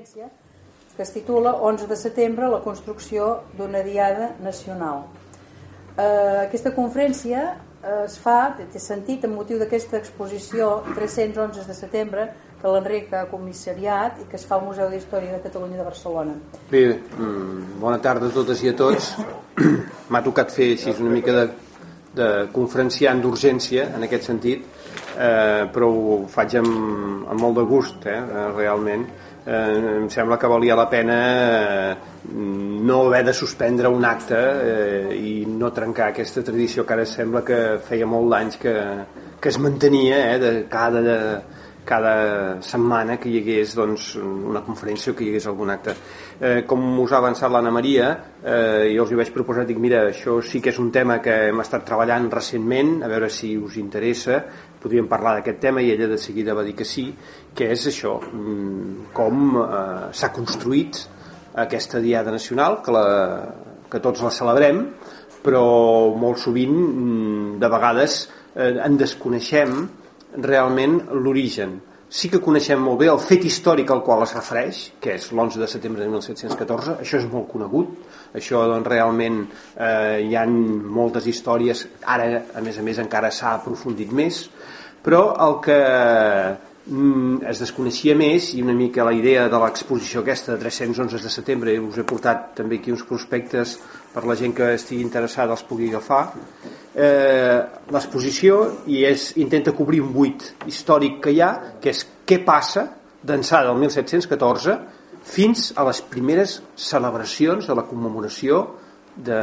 conferència que es titula 11 de setembre, la construcció d'una diada nacional. Eh, aquesta conferència eh, es fa, té sentit, en motiu d'aquesta exposició 311 de setembre que l'Enric ha comissariat i que es fa al Museu d'Història de Catalunya de Barcelona. Bé, mm, bona tarda a totes i a tots. M'ha tocat fer així una mica de, de conferenciant d'urgència en aquest sentit, eh, però ho faig amb, amb molt de gust, eh, realment. Eh, em sembla que valia la pena eh, no haver de suspendre un acte eh, i no trencar aquesta tradició que ara sembla que feia molt d'anys que, que es mantenia eh, de cada... De, cada setmana que hi hagués doncs, una conferència o que hi hagués algun acte. Eh, com us ha avançat l'Anna Maria, eh, jo els hi vaig proposar, dic, mira, això sí que és un tema que hem estat treballant recentment, a veure si us interessa, podríem parlar d'aquest tema i ella de seguida va dir que sí, que és això, mm, com eh, s'ha construït aquesta Diada Nacional, que, la, que tots la celebrem, però molt sovint, mm, de vegades, eh, en desconeixem realment l'origen. Sí que coneixem molt bé el fet històric al qual es refereix, que és l'11 de setembre de 1714, això és molt conegut, això doncs, realment eh, hi han moltes històries, ara a més a més encara s'ha aprofundit més, però el que mm, es desconeixia més i una mica la idea de l'exposició aquesta de 311 de setembre, us he portat també aquí uns prospectes per la gent que estigui interessada els pugui agafar, eh, l'exposició i és, intenta cobrir un buit històric que hi ha, que és què passa d'ençà del 1714 fins a les primeres celebracions de la commemoració de,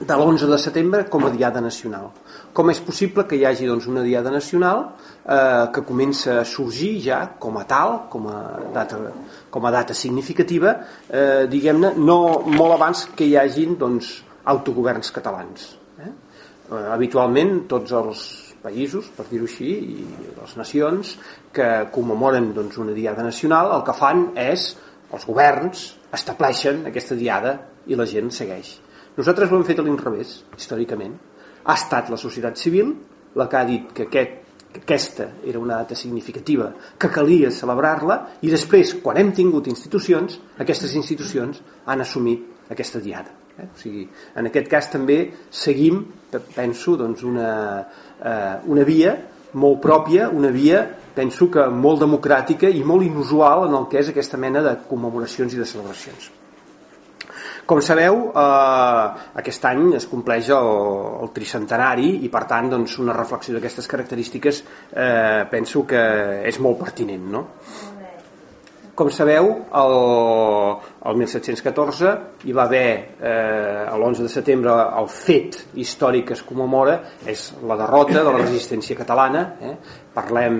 de l'11 de setembre com a Diada Nacional. Com és possible que hi hagi doncs, una Diada Nacional eh, que comença a sorgir ja com a tal, com a data, com a data significativa, eh, diguem-ne, no molt abans que hi hagin doncs, autogoverns catalans eh, habitualment tots els països, per dir-ho així, i les nacions que commemoren doncs, una diada nacional, el que fan és, els governs estableixen aquesta diada i la gent segueix. Nosaltres ho hem fet a l'inrevés, històricament. Ha estat la societat civil la que ha dit que, aquest, que aquesta era una data significativa, que calia celebrar-la, i després, quan hem tingut institucions, aquestes institucions han assumit aquesta diada. Eh? O sigui, en aquest cas també seguim, penso, doncs una, eh, una via molt pròpia, una via, penso que molt democràtica i molt inusual en el que és aquesta mena de commemoracions i de celebracions. Com sabeu, eh, aquest any es compleix el, el tricentenari i per tant doncs, una reflexió d'aquestes característiques eh, penso que és molt pertinent. No? Com sabeu, el, el 1714 hi va haver eh, l'11 de setembre el fet històric que es commemora és la derrota de la resistència catalana eh? parlem,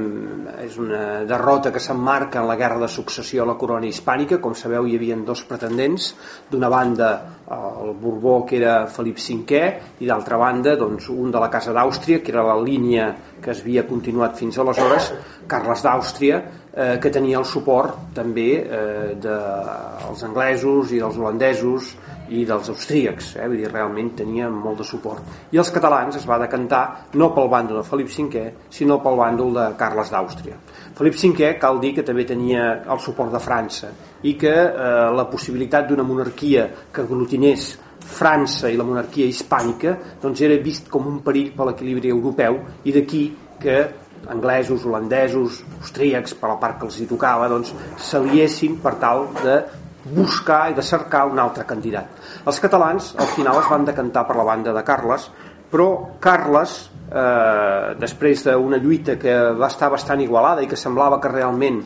és una derrota que s'emmarca en la guerra de successió a la corona hispànica com sabeu hi havia dos pretendents d'una banda el Borbó que era Felip V i d'altra banda doncs, un de la Casa d'Àustria que era la línia que es havia continuat fins aleshores Carles d'Àustria eh, que tenia el suport també eh, dels anglesos i dels holandesos i dels austríacs, eh? vull dir, realment tenia molt de suport. I els catalans es va decantar no pel bàndol de Felip V, sinó pel bàndol de Carles d'Àustria. Felip V cal dir que també tenia el suport de França i que eh, la possibilitat d'una monarquia que aglutinés França i la monarquia hispànica doncs era vist com un perill per l'equilibri europeu i d'aquí que anglesos, holandesos, austríacs, per la part que els hi tocava, doncs s'aliessin per tal de buscar i de cercar un altre candidat. Els catalans al final es van decantar per la banda de Carles, però Carles, eh, després d'una lluita que va estar bastant igualada i que semblava que realment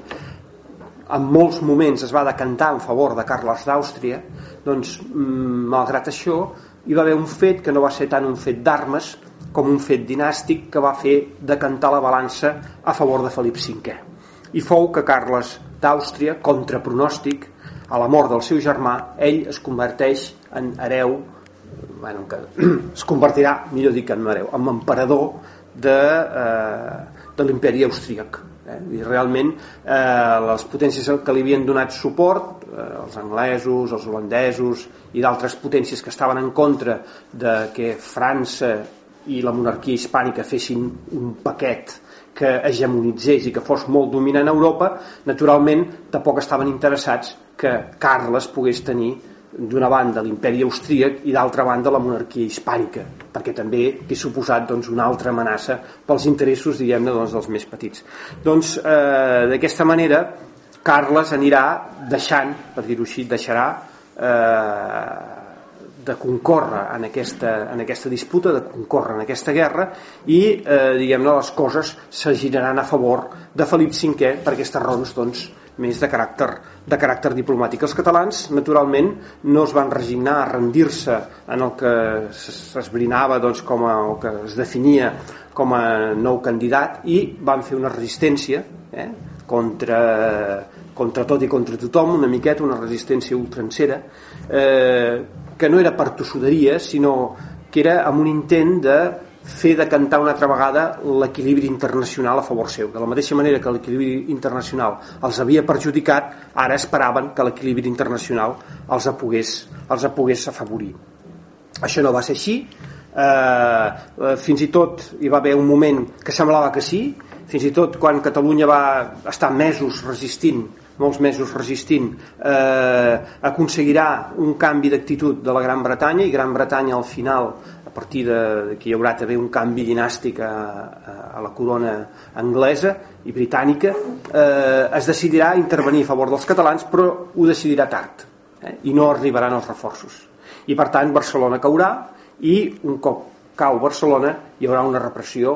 en molts moments es va decantar en favor de Carles d'Àustria, doncs, mm, malgrat això, hi va haver un fet que no va ser tant un fet d'armes com un fet dinàstic que va fer decantar la balança a favor de Felip V. I fou que Carles d'Àustria, contra pronòstic, a la mort del seu germà, ell es converteix en hereu, bueno, que es convertirà, millor dir que en hereu, en emperador de, eh, de l'imperi austríac. Eh? I realment eh, les potències que li havien donat suport, eh, els anglesos, els holandesos i d'altres potències que estaven en contra de que França i la monarquia hispànica fessin un paquet que hegemonitzés i que fos molt dominant a Europa, naturalment tampoc estaven interessats que Carles pogués tenir d'una banda l'imperi austríac i d'altra banda la monarquia hispànica perquè també he suposat doncs, una altra amenaça pels interessos diguem-ne doncs, dels més petits. Doncs eh, d'aquesta manera Carles anirà deixant per dir-ho així, deixarà eh, de concórrer en aquesta, en aquesta disputa, de concórrer en aquesta guerra i eh, diguem-ne les coses se giraran a favor de Felip V per aquestes raons doncs, més de caràcter, de caràcter diplomàtic. Els catalans, naturalment, no es van resignar a rendir-se en el que s'esbrinava doncs, com a, o que es definia com a nou candidat i van fer una resistència eh, contra, contra tot i contra tothom, una miqueta, una resistència ultrancera, eh, que no era per tossuderia, sinó que era amb un intent de fer de cantar una altra vegada l'equilibri internacional a favor seu. De la mateixa manera que l'equilibri internacional els havia perjudicat, ara esperaven que l'equilibri internacional els pogués, els pogués afavorir. Això no va ser així, eh, eh, fins i tot hi va haver un moment que semblava que sí, fins i tot quan Catalunya va estar mesos resistint molts mesos resistint, eh, aconseguirà un canvi d'actitud de la Gran Bretanya i Gran Bretanya al final, partir de, que hi haurà també un canvi dinàstic a, a la corona anglesa i britànica, eh, es decidirà intervenir a favor dels catalans, però ho decidirà tard eh, i no arribaran els reforços. I per tant Barcelona caurà i un cop cau Barcelona hi haurà una repressió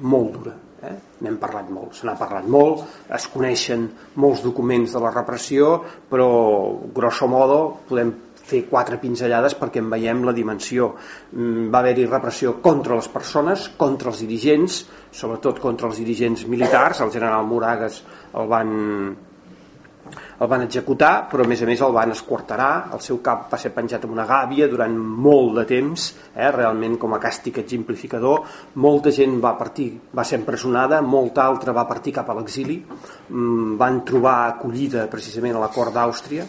molt dura Eh? N'hem parlat molt, se n'ha parlat molt, es coneixen molts documents de la repressió, però grosso modo podem fer quatre pinzellades perquè en veiem la dimensió. Mm, va haver-hi repressió contra les persones, contra els dirigents, sobretot contra els dirigents militars, el general Moragas el van el van executar, però a més a més el van esquarterar, el seu cap va ser penjat amb una gàbia durant molt de temps, eh, realment com a càstig exemplificador, molta gent va partir, va ser empresonada, molta altra va partir cap a l'exili, mm, van trobar acollida precisament a la cort d'Àustria,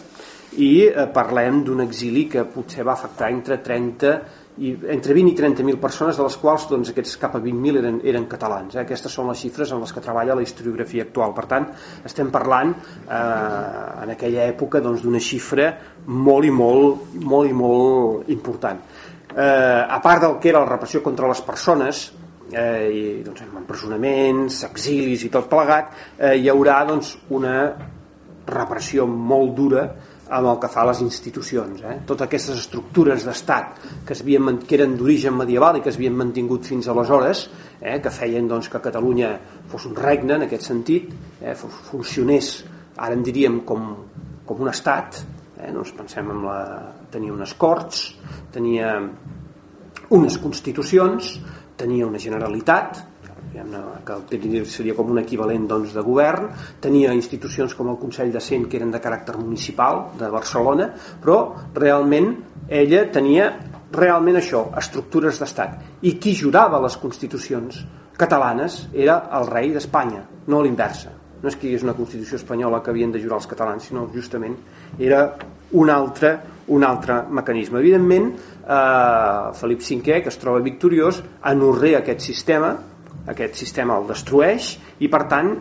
i eh, parlem d'un exili que potser va afectar entre 30 i entre 20 i 30.000 persones, de les quals doncs, aquests cap a 20.000 eren, eren catalans. Eh? Aquestes són les xifres en les que treballa la historiografia actual. Per tant, estem parlant eh, en aquella època doncs, d'una doncs, xifra molt i molt, molt i molt important. Eh, a part del que era la repressió contra les persones, eh, i, doncs, empresonaments, exilis i tot plegat, eh, hi haurà doncs, una repressió molt dura amb el que fa les institucions. Eh? Totes aquestes estructures d'estat que, havien, que eren d'origen medieval i que es havien mantingut fins aleshores, eh? que feien doncs, que Catalunya fos un regne en aquest sentit, eh? funcionés, ara en diríem com, com un estat, eh? doncs pensem en la, tenia unes corts, tenia unes constitucions, tenia una generalitat, que seria com un equivalent doncs, de govern, tenia institucions com el Consell de Cent que eren de caràcter municipal de Barcelona, però realment ella tenia realment això, estructures d'estat. I qui jurava les constitucions catalanes era el rei d'Espanya, no l'inversa. No és que hagués una Constitució espanyola que havien de jurar els catalans, sinó justament era un altre, un altre mecanisme. Evidentment, eh, Felip V, que es troba victoriós, anorrea aquest sistema aquest sistema el destrueix i per tant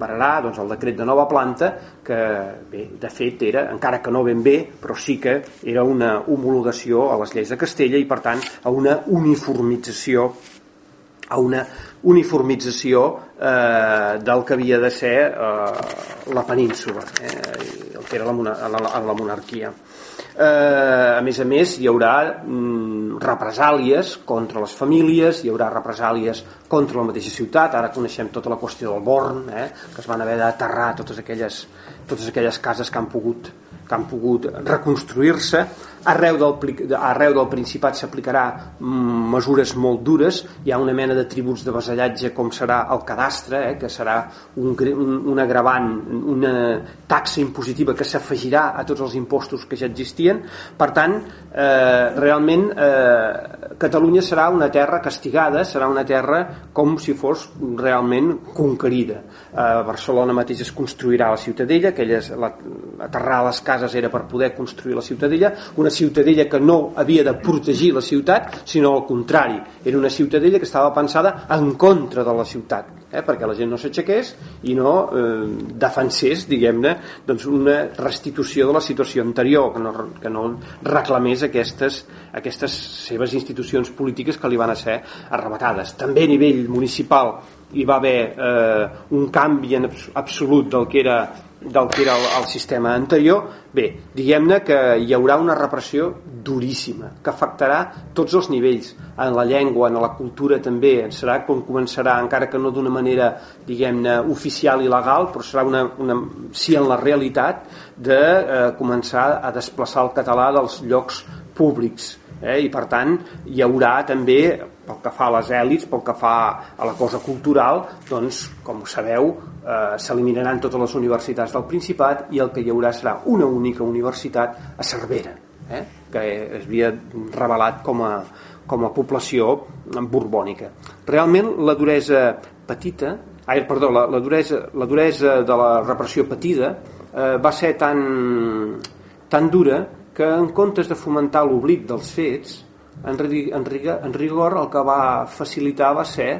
vararà doncs, el decret de nova planta que bé, de fet era, encara que no ben bé però sí que era una homologació a les lleis de Castella i per tant a una uniformització a una uniformització eh, del que havia de ser eh, la península eh, el que era la, la, la monarquia Eh, a més a més, hi haurà mm, represàlies contra les famílies, hi haurà represàlies contra la mateixa ciutat. Ara coneixem tota la qüestió del Born, eh, que es van haver d'aterrar totes aquelles, totes aquelles cases que han pogut que han pogut reconstruir-se arreu del, arreu del Principat s'aplicarà mm, mesures molt dures. Hi ha una mena de tributs de vasallatge com serà el cadastre eh, que serà un, un, un agravant una taxa impositiva que s'afegirà a tots els impostos que ja existien. Per tant eh, realment eh, Catalunya serà una terra castigada serà una terra com si fos realment conquerida. A Barcelona mateix es construirà la ciutadella aquelles, la, aterrar les cases era per poder construir la ciutadella. Una una ciutadella que no havia de protegir la ciutat, sinó al contrari, era una ciutadella que estava pensada en contra de la ciutat eh, perquè la gent no s'aixequés i no eh, defensés, diguem-ne, doncs una restitució de la situació anterior, que no, que no reclamés aquestes, aquestes seves institucions polítiques que li van a ser arrebatades. També a nivell municipal hi va haver eh, un canvi en absolut del que era del que era el, el sistema anterior, bé, diguem-ne que hi haurà una repressió duríssima, que afectarà tots els nivells, en la llengua, en la cultura també, serà com començarà, encara que no d'una manera, diguem-ne, oficial i legal, però serà una, una, sí en la realitat de eh, començar a desplaçar el català dels llocs públics, eh? i per tant hi haurà també pel que fa a les èlits, pel que fa a la cosa cultural doncs com sabeu eh, s'eliminaran totes les universitats del Principat i el que hi haurà serà una única universitat a Cervera eh? que es havia revelat com a, com a població borbònica realment la duresa petita ai, perdó, la, la, duresa, la duresa de la repressió petida eh, va ser tan, tan dura que en comptes de fomentar l'oblit dels fets, en, en, en rigor el que va facilitar va ser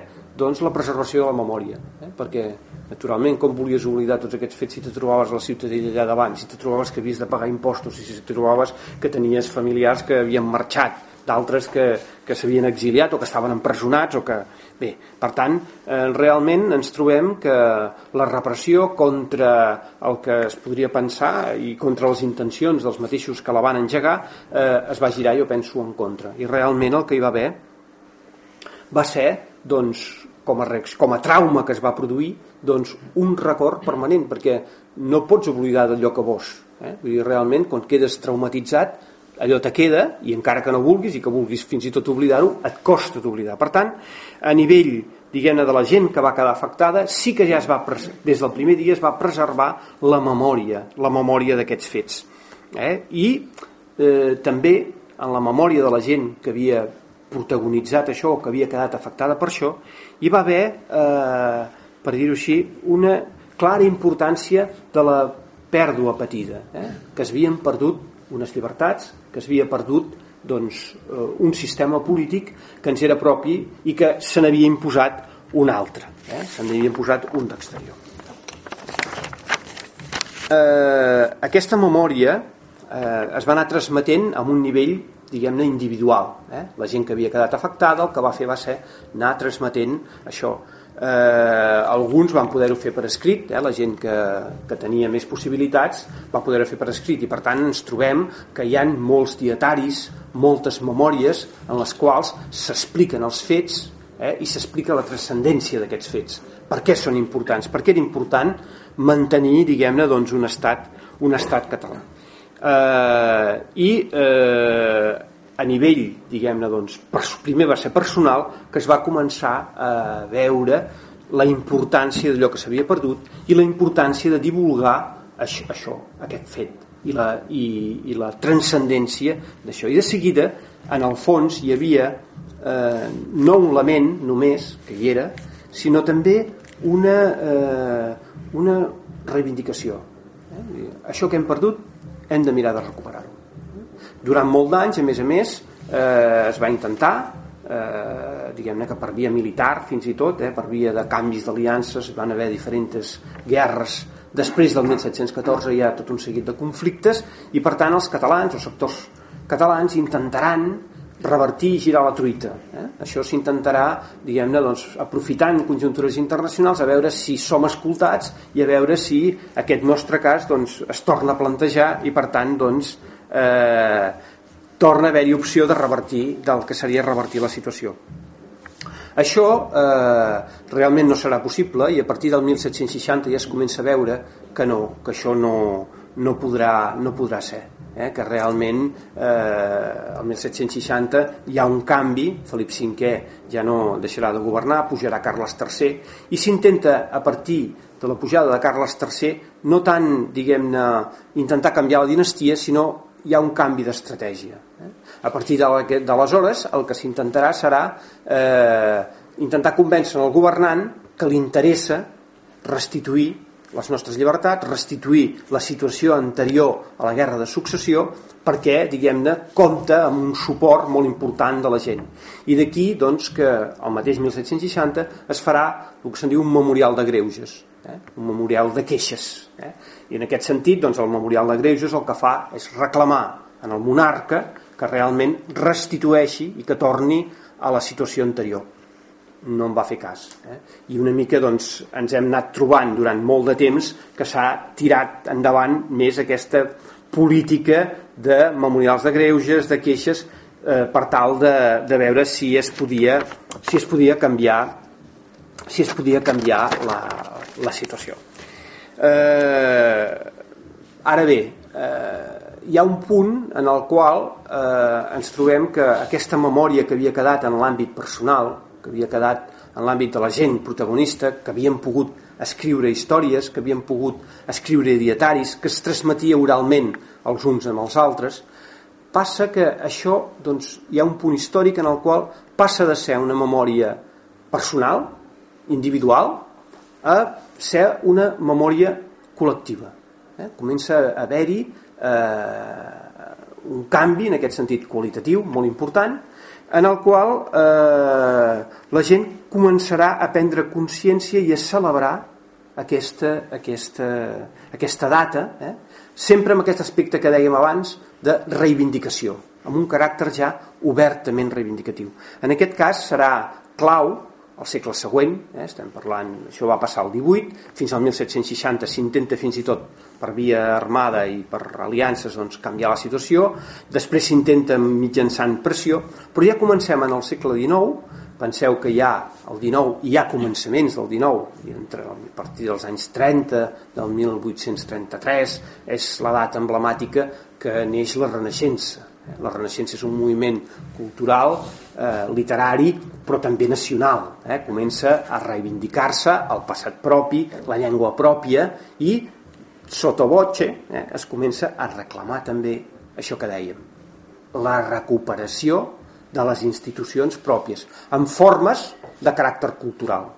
doncs, la preservació de la memòria. Eh? Perquè, naturalment, com volies oblidar tots aquests fets si te trobaves a la ciutadella allà davant, si te trobaves que havies de pagar impostos, si te trobaves que tenies familiars que havien marxat, d'altres que, que s'havien exiliat o que estaven empresonats o que... Bé, per tant, eh, realment ens trobem que la repressió contra el que es podria pensar i contra les intencions dels mateixos que la van engegar eh, es va girar, jo penso, en contra. I realment el que hi va haver va ser, doncs, com a, com a trauma que es va produir, doncs, un record permanent, perquè no pots oblidar d'allò que vols. Eh? Vull dir, realment, quan quedes traumatitzat, allò te queda i encara que no vulguis i que vulguis fins i tot oblidar-ho, et costa d'oblidar. Per tant, a nivell diguem de la gent que va quedar afectada, sí que ja es va, des del primer dia es va preservar la memòria, la memòria d'aquests fets. Eh? I eh, també en la memòria de la gent que havia protagonitzat això o que havia quedat afectada per això, hi va haver, eh, per dir-ho així, una clara importància de la pèrdua patida, eh? que es havien perdut unes llibertats, que s'havia perdut doncs, eh, un sistema polític que ens era propi i que se n'havia imposat un altre, eh? se n'havia imposat un d'exterior. Eh, aquesta memòria eh, es va anar transmetent a un nivell diguem-ne individual eh? la gent que havia quedat afectada el que va fer va ser anar transmetent això eh, alguns van poder-ho fer per escrit, eh, la gent que, que tenia més possibilitats va poder-ho fer per escrit i per tant ens trobem que hi han molts dietaris, moltes memòries en les quals s'expliquen els fets eh, i s'explica la transcendència d'aquests fets. Per què són importants? Per què era important mantenir, diguem-ne, doncs, un, estat, un estat català. Eh, I eh, a nivell, diguem-ne, doncs, primer va ser personal, que es va començar a veure la importància d'allò que s'havia perdut i la importància de divulgar això, això aquest fet i la, i, i la transcendència d'això. I de seguida, en el fons, hi havia eh, no un lament només, que hi era, sinó també una, eh, una reivindicació. Eh? Això que hem perdut hem de mirar de recuperar-ho durant molt d'anys, a més a més, eh, es va intentar, eh, diguem-ne que per via militar fins i tot, eh, per via de canvis d'aliances, van haver diferents guerres després del 1714 hi ha tot un seguit de conflictes i per tant els catalans, els sectors catalans intentaran revertir i girar la truita. Eh? Això s'intentarà, diguem-ne, doncs, aprofitant conjuntures internacionals a veure si som escoltats i a veure si aquest nostre cas doncs, es torna a plantejar i per tant doncs, eh, torna a haver-hi opció de revertir del que seria revertir la situació. Això eh, realment no serà possible i a partir del 1760 ja es comença a veure que no, que això no, no, podrà, no podrà ser. Eh, que realment eh, el 1760 hi ha un canvi, Felip V ja no deixarà de governar, pujarà Carles III i s'intenta a partir de la pujada de Carles III no tant, diguem-ne, intentar canviar la dinastia, sinó hi ha un canvi d'estratègia. Eh? A partir d'aleshores el que s'intentarà serà eh, intentar convèncer el governant que li interessa restituir les nostres llibertats, restituir la situació anterior a la guerra de successió perquè, diguem-ne, compta amb un suport molt important de la gent. I d'aquí, doncs, que el mateix 1760 es farà el que se'n diu un memorial de greuges, eh? un memorial de queixes. Eh? I en aquest sentit, doncs, el memorial de greuges el que fa és reclamar en el monarca que realment restitueixi i que torni a la situació anterior no em va fer cas eh? i una mica doncs, ens hem anat trobant durant molt de temps que s'ha tirat endavant més aquesta política de memorials de greuges, de queixes eh, per tal de, de veure si es podia si es podia canviar si es podia canviar la, la situació eh, ara bé eh, hi ha un punt en el qual eh, ens trobem que aquesta memòria que havia quedat en l'àmbit personal que havia quedat en l'àmbit de la gent protagonista, que havien pogut escriure històries, que havien pogut escriure dietaris, que es transmetia oralment els uns amb els altres, passa que això doncs, hi ha un punt històric en el qual passa de ser una memòria personal, individual, a ser una memòria col·lectiva. Eh? Comença a haver-hi eh, un canvi en aquest sentit qualitatiu molt important en el qual eh, la gent començarà a prendre consciència i a celebrar aquesta, aquesta, aquesta data, eh? sempre amb aquest aspecte que dèiem abans de reivindicació, amb un caràcter ja obertament reivindicatiu. En aquest cas serà clau al segle següent, eh, estem parlant, això va passar al 18, fins al 1760 s'intenta fins i tot per via armada i per aliances doncs, canviar la situació, després s'intenta mitjançant pressió, però ja comencem en el segle XIX, penseu que ja el 19 hi ha començaments del 19 i entre, a partir dels anys 30 del 1833 és la data emblemàtica que neix la Renaixença. La Renaixença és un moviment cultural, eh, literari, però també nacional. Eh? Comença a reivindicar-se el passat propi, la llengua pròpia i sota voce eh, es comença a reclamar també això que dèiem, la recuperació de les institucions pròpies, en formes de caràcter cultural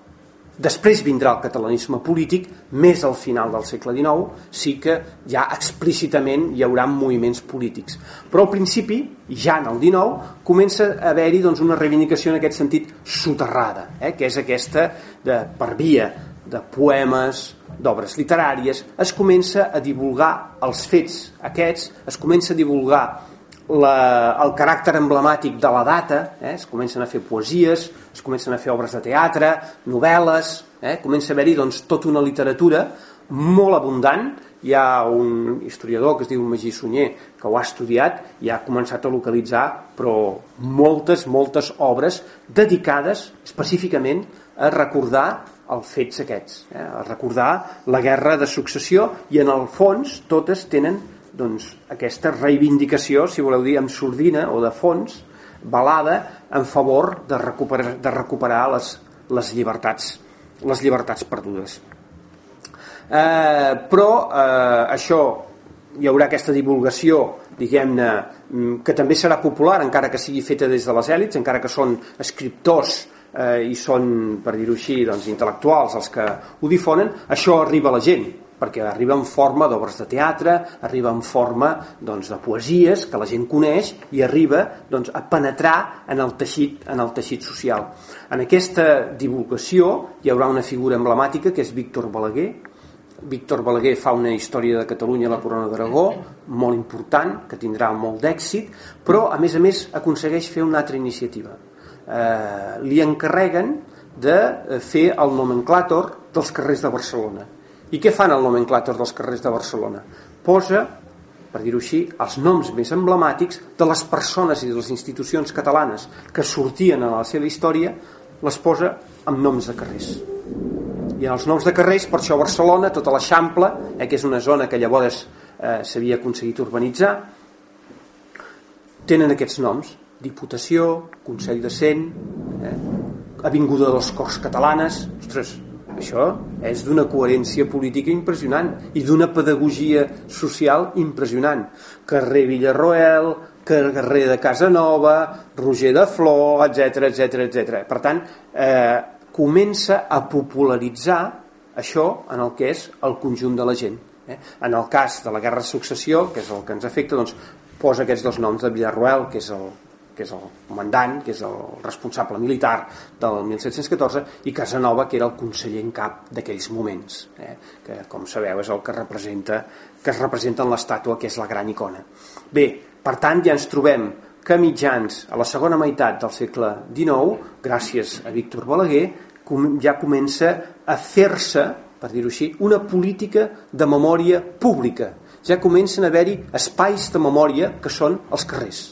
Després vindrà el catalanisme polític, més al final del segle XIX, sí que ja explícitament hi haurà moviments polítics. Però al principi, ja en el XIX, comença a haver-hi doncs, una reivindicació en aquest sentit soterrada, eh? que és aquesta de, per via de poemes, d'obres literàries, es comença a divulgar els fets aquests, es comença a divulgar la, el caràcter emblemàtic de la data, eh? es comencen a fer poesies, es comencen a fer obres de teatre, novel·les, eh? comença a haver-hi doncs, tota una literatura molt abundant, hi ha un historiador que es diu Magí Sunyer que ho ha estudiat i ha començat a localitzar però moltes, moltes obres dedicades específicament a recordar els fets aquests, eh? a recordar la guerra de successió i en el fons totes tenen doncs, aquesta reivindicació, si voleu dir, amb sordina o de fons, balada en favor de recuperar, de recuperar les, les, llibertats, les llibertats perdudes. Eh, però eh, això hi haurà aquesta divulgació diguem-ne mm, que també serà popular encara que sigui feta des de les èlits encara que són escriptors eh, i són, per dir-ho així, doncs, intel·lectuals els que ho difonen, això arriba a la gent perquè arriba en forma d'obres de teatre, arriba en forma doncs, de poesies que la gent coneix i arriba doncs, a penetrar en el, teixit, en el teixit social. En aquesta divulgació hi haurà una figura emblemàtica que és Víctor Balaguer. Víctor Balaguer fa una història de Catalunya a la Corona d'Aragó molt important, que tindrà molt d'èxit, però a més a més aconsegueix fer una altra iniciativa. Eh, li encarreguen de fer el nomenclàtor dels carrers de Barcelona i què fan el nomenclàtor dels carrers de Barcelona? Posa, per dir-ho així, els noms més emblemàtics de les persones i de les institucions catalanes que sortien a la seva història, les posa amb noms de carrers. I en els noms de carrers, per això Barcelona, tota l'Eixample, eh, que és una zona que llavors eh, s'havia aconseguit urbanitzar, tenen aquests noms. Diputació, Consell de Cent, eh, Avinguda dels Corts Catalanes... Ostres, això és d'una coherència política impressionant i d'una pedagogia social impressionant. Carrer Villarroel, carrer de Casanova, Roger de Flor, etc etc etc. Per tant, eh, comença a popularitzar això en el que és el conjunt de la gent. Eh? En el cas de la guerra de successió, que és el que ens afecta, doncs, posa aquests dos noms de Villarroel, que és el que és el comandant, que és el responsable militar del 1714, i Casanova, que era el conseller en cap d'aquells moments, eh? que, com sabeu, és el que representa que es representa en l'estàtua, que és la gran icona. Bé, per tant, ja ens trobem que mitjans a la segona meitat del segle XIX, gràcies a Víctor Balaguer, ja comença a fer-se, per dir-ho així, una política de memòria pública. Ja comencen a haver-hi espais de memòria que són els carrers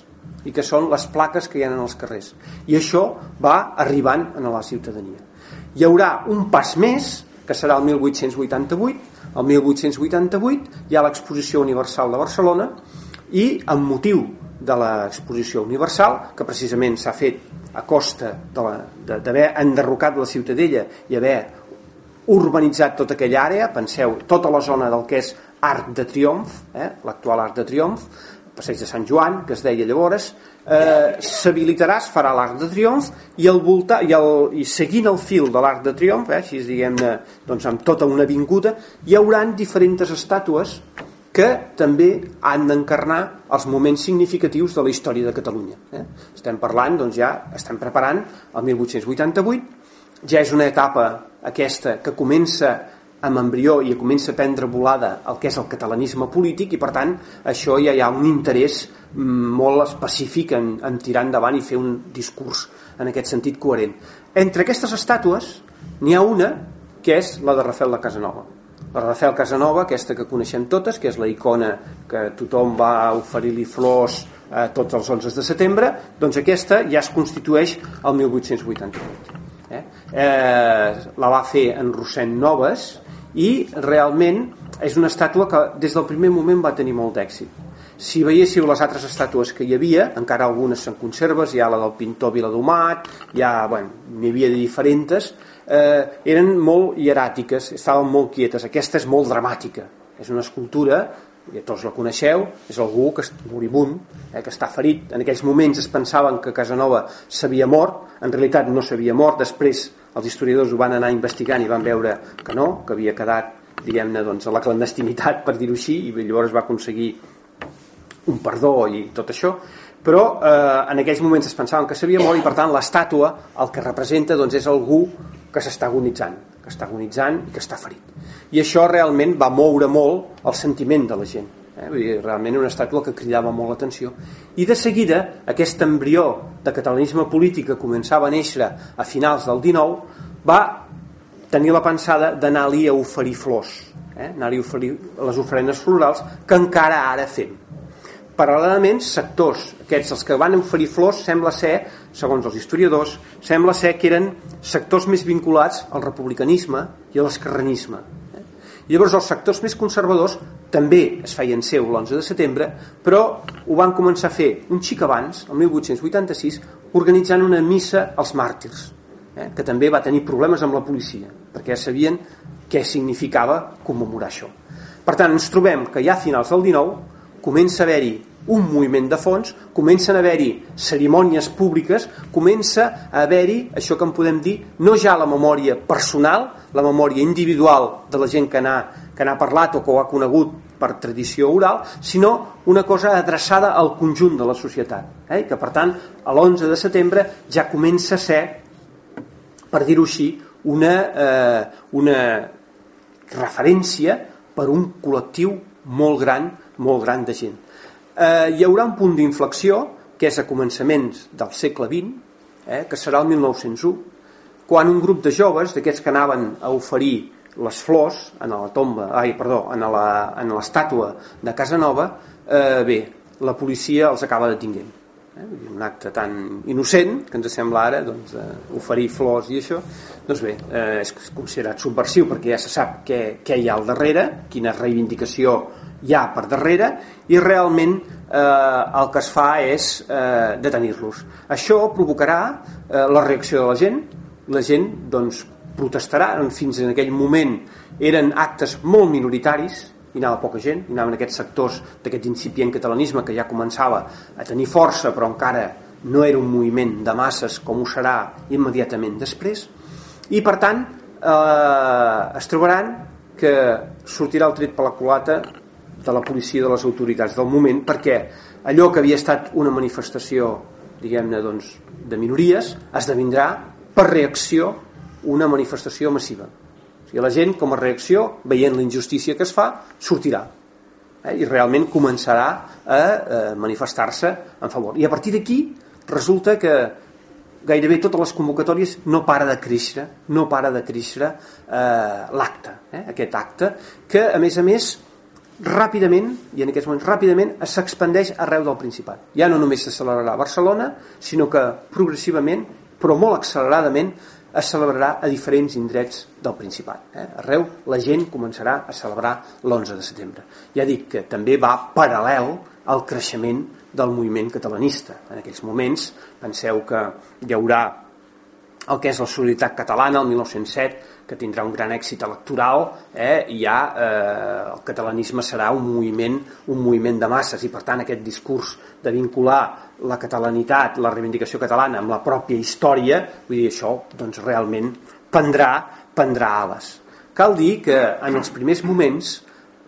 i que són les plaques que hi ha en els carrers. I això va arribant a la ciutadania. Hi haurà un pas més, que serà el 1888, el 1888 hi ha l'exposició universal de Barcelona i amb motiu de l'exposició universal, que precisament s'ha fet a costa d'haver enderrocat la Ciutadella i haver urbanitzat tota aquella àrea, penseu, tota la zona del que és Arc de Triomf, eh, l'actual Arc de Triomf, passeig de Sant Joan, que es deia llavors, eh, s'habilitarà, es farà l'Arc de Triomf i, el voltar, i, el, i seguint el fil de l'Arc de Triomf, eh, així diguem-ne, doncs amb tota una avinguda, hi hauran diferents estàtues que també han d'encarnar els moments significatius de la història de Catalunya. Eh? Estem parlant, doncs ja estem preparant el 1888, ja és una etapa aquesta que comença amb embrió i comença a prendre volada el que és el catalanisme polític i per tant això ja hi ha un interès mm, molt específic en, en tirar endavant i fer un discurs en aquest sentit coherent. Entre aquestes estàtues n'hi ha una que és la de Rafael de Casanova la Rafael Casanova, aquesta que coneixem totes, que és la icona que tothom va oferir-li flors eh, tots els 11 de setembre, doncs aquesta ja es constitueix el 1888. Eh? Eh, la va fer en Rossent Noves i realment és una estàtua que des del primer moment va tenir molt d'èxit. Si veiéssiu les altres estàtues que hi havia, encara algunes se'n conserves, hi ha la del pintor Viladomat, hi ha, bueno, n'hi havia de diferents, eh, eren molt hieràtiques, estaven molt quietes. Aquesta és molt dramàtica. És una escultura, i tots la coneixeu, és algú que és moribund, eh, que està ferit. En aquells moments es pensaven que Casanova s'havia mort, en realitat no s'havia mort, després els historiadors ho van anar investigant i van veure que no, que havia quedat diguem-ne doncs, a la clandestinitat per dir-ho així i llavors va aconseguir un perdó i tot això però eh, en aquells moments es pensaven que s'havia mort i per tant l'estàtua el que representa doncs, és algú que s'està agonitzant, que està agonitzant i que està ferit. I això realment va moure molt el sentiment de la gent. Eh? Vull dir, realment una estàtua que cridava molt l'atenció. I de seguida, aquest embrió de catalanisme polític que començava a néixer a finals del 19 va tenir la pensada d'anar-li a oferir flors, eh? anar-li a oferir les ofrenes florals que encara ara fem paral·lelament sectors, aquests els que van oferir flors sembla ser, segons els historiadors sembla ser que eren sectors més vinculats al republicanisme i a l'escarranisme i llavors els sectors més conservadors també es feien seu l'11 de setembre però ho van començar a fer un xic abans, el 1886 organitzant una missa als màrtirs eh, que també va tenir problemes amb la policia perquè ja sabien què significava commemorar això. Per tant ens trobem que ja a finals del 19 comença a haver-hi un moviment de fons, comencen a haver-hi cerimònies públiques, comença a haver-hi això que en podem dir no ja la memòria personal, la memòria individual de la gent que n'ha que n'ha parlat o que ho ha conegut per tradició oral, sinó una cosa adreçada al conjunt de la societat. Eh? que per tant, l'11 de setembre ja comença a ser, per dir-ho així, una, eh, una referència per un col·lectiu molt gran, molt gran de gent eh, hi haurà un punt d'inflexió que és a començaments del segle XX eh, que serà el 1901 quan un grup de joves d'aquests que anaven a oferir les flors en la tomba, ai, perdó, en l'estàtua de Casanova eh, bé, la policia els acaba detinguent eh? un acte tan innocent que ens sembla ara doncs, eh, oferir flors i això doncs bé, eh, és considerat subversiu perquè ja se sap què, què hi ha al darrere quina reivindicació hi ha per darrere i realment eh, el que es fa és eh, detenir-los. Això provocarà eh, la reacció de la gent, la gent doncs, protestarà, fins en aquell moment eren actes molt minoritaris, hi anava poca gent, hi anaven aquests sectors d'aquest incipient catalanisme que ja començava a tenir força però encara no era un moviment de masses com ho serà immediatament després. I per tant eh, es trobaran que sortirà el tret per la culata de la policia de les autoritats del moment perquè allò que havia estat una manifestació diguem-ne doncs, de minories esdevindrà per reacció una manifestació massiva. O sigui, la gent com a reacció veient la injustícia que es fa sortirà eh, i realment començarà a eh, manifestar-se en favor. I a partir d'aquí resulta que gairebé totes les convocatòries no para de créixer, no para de créixer eh, l'acte, eh, aquest acte, que a més a més ràpidament, i en aquests moments ràpidament, s'expandeix arreu del Principat. Ja no només se celebrarà a Barcelona, sinó que progressivament, però molt acceleradament, es celebrarà a diferents indrets del Principat. Eh? Arreu la gent començarà a celebrar l'11 de setembre. Ja dic que també va paral·lel al creixement del moviment catalanista. En aquells moments, penseu que hi haurà el que és la solidaritat catalana, el 1907, que tindrà un gran èxit electoral, eh, i ja eh, el catalanisme serà un moviment, un moviment de masses, i per tant aquest discurs de vincular la catalanitat, la reivindicació catalana amb la pròpia història, vull dir, això doncs, realment prendrà, prendrà ales. Cal dir que en els primers moments,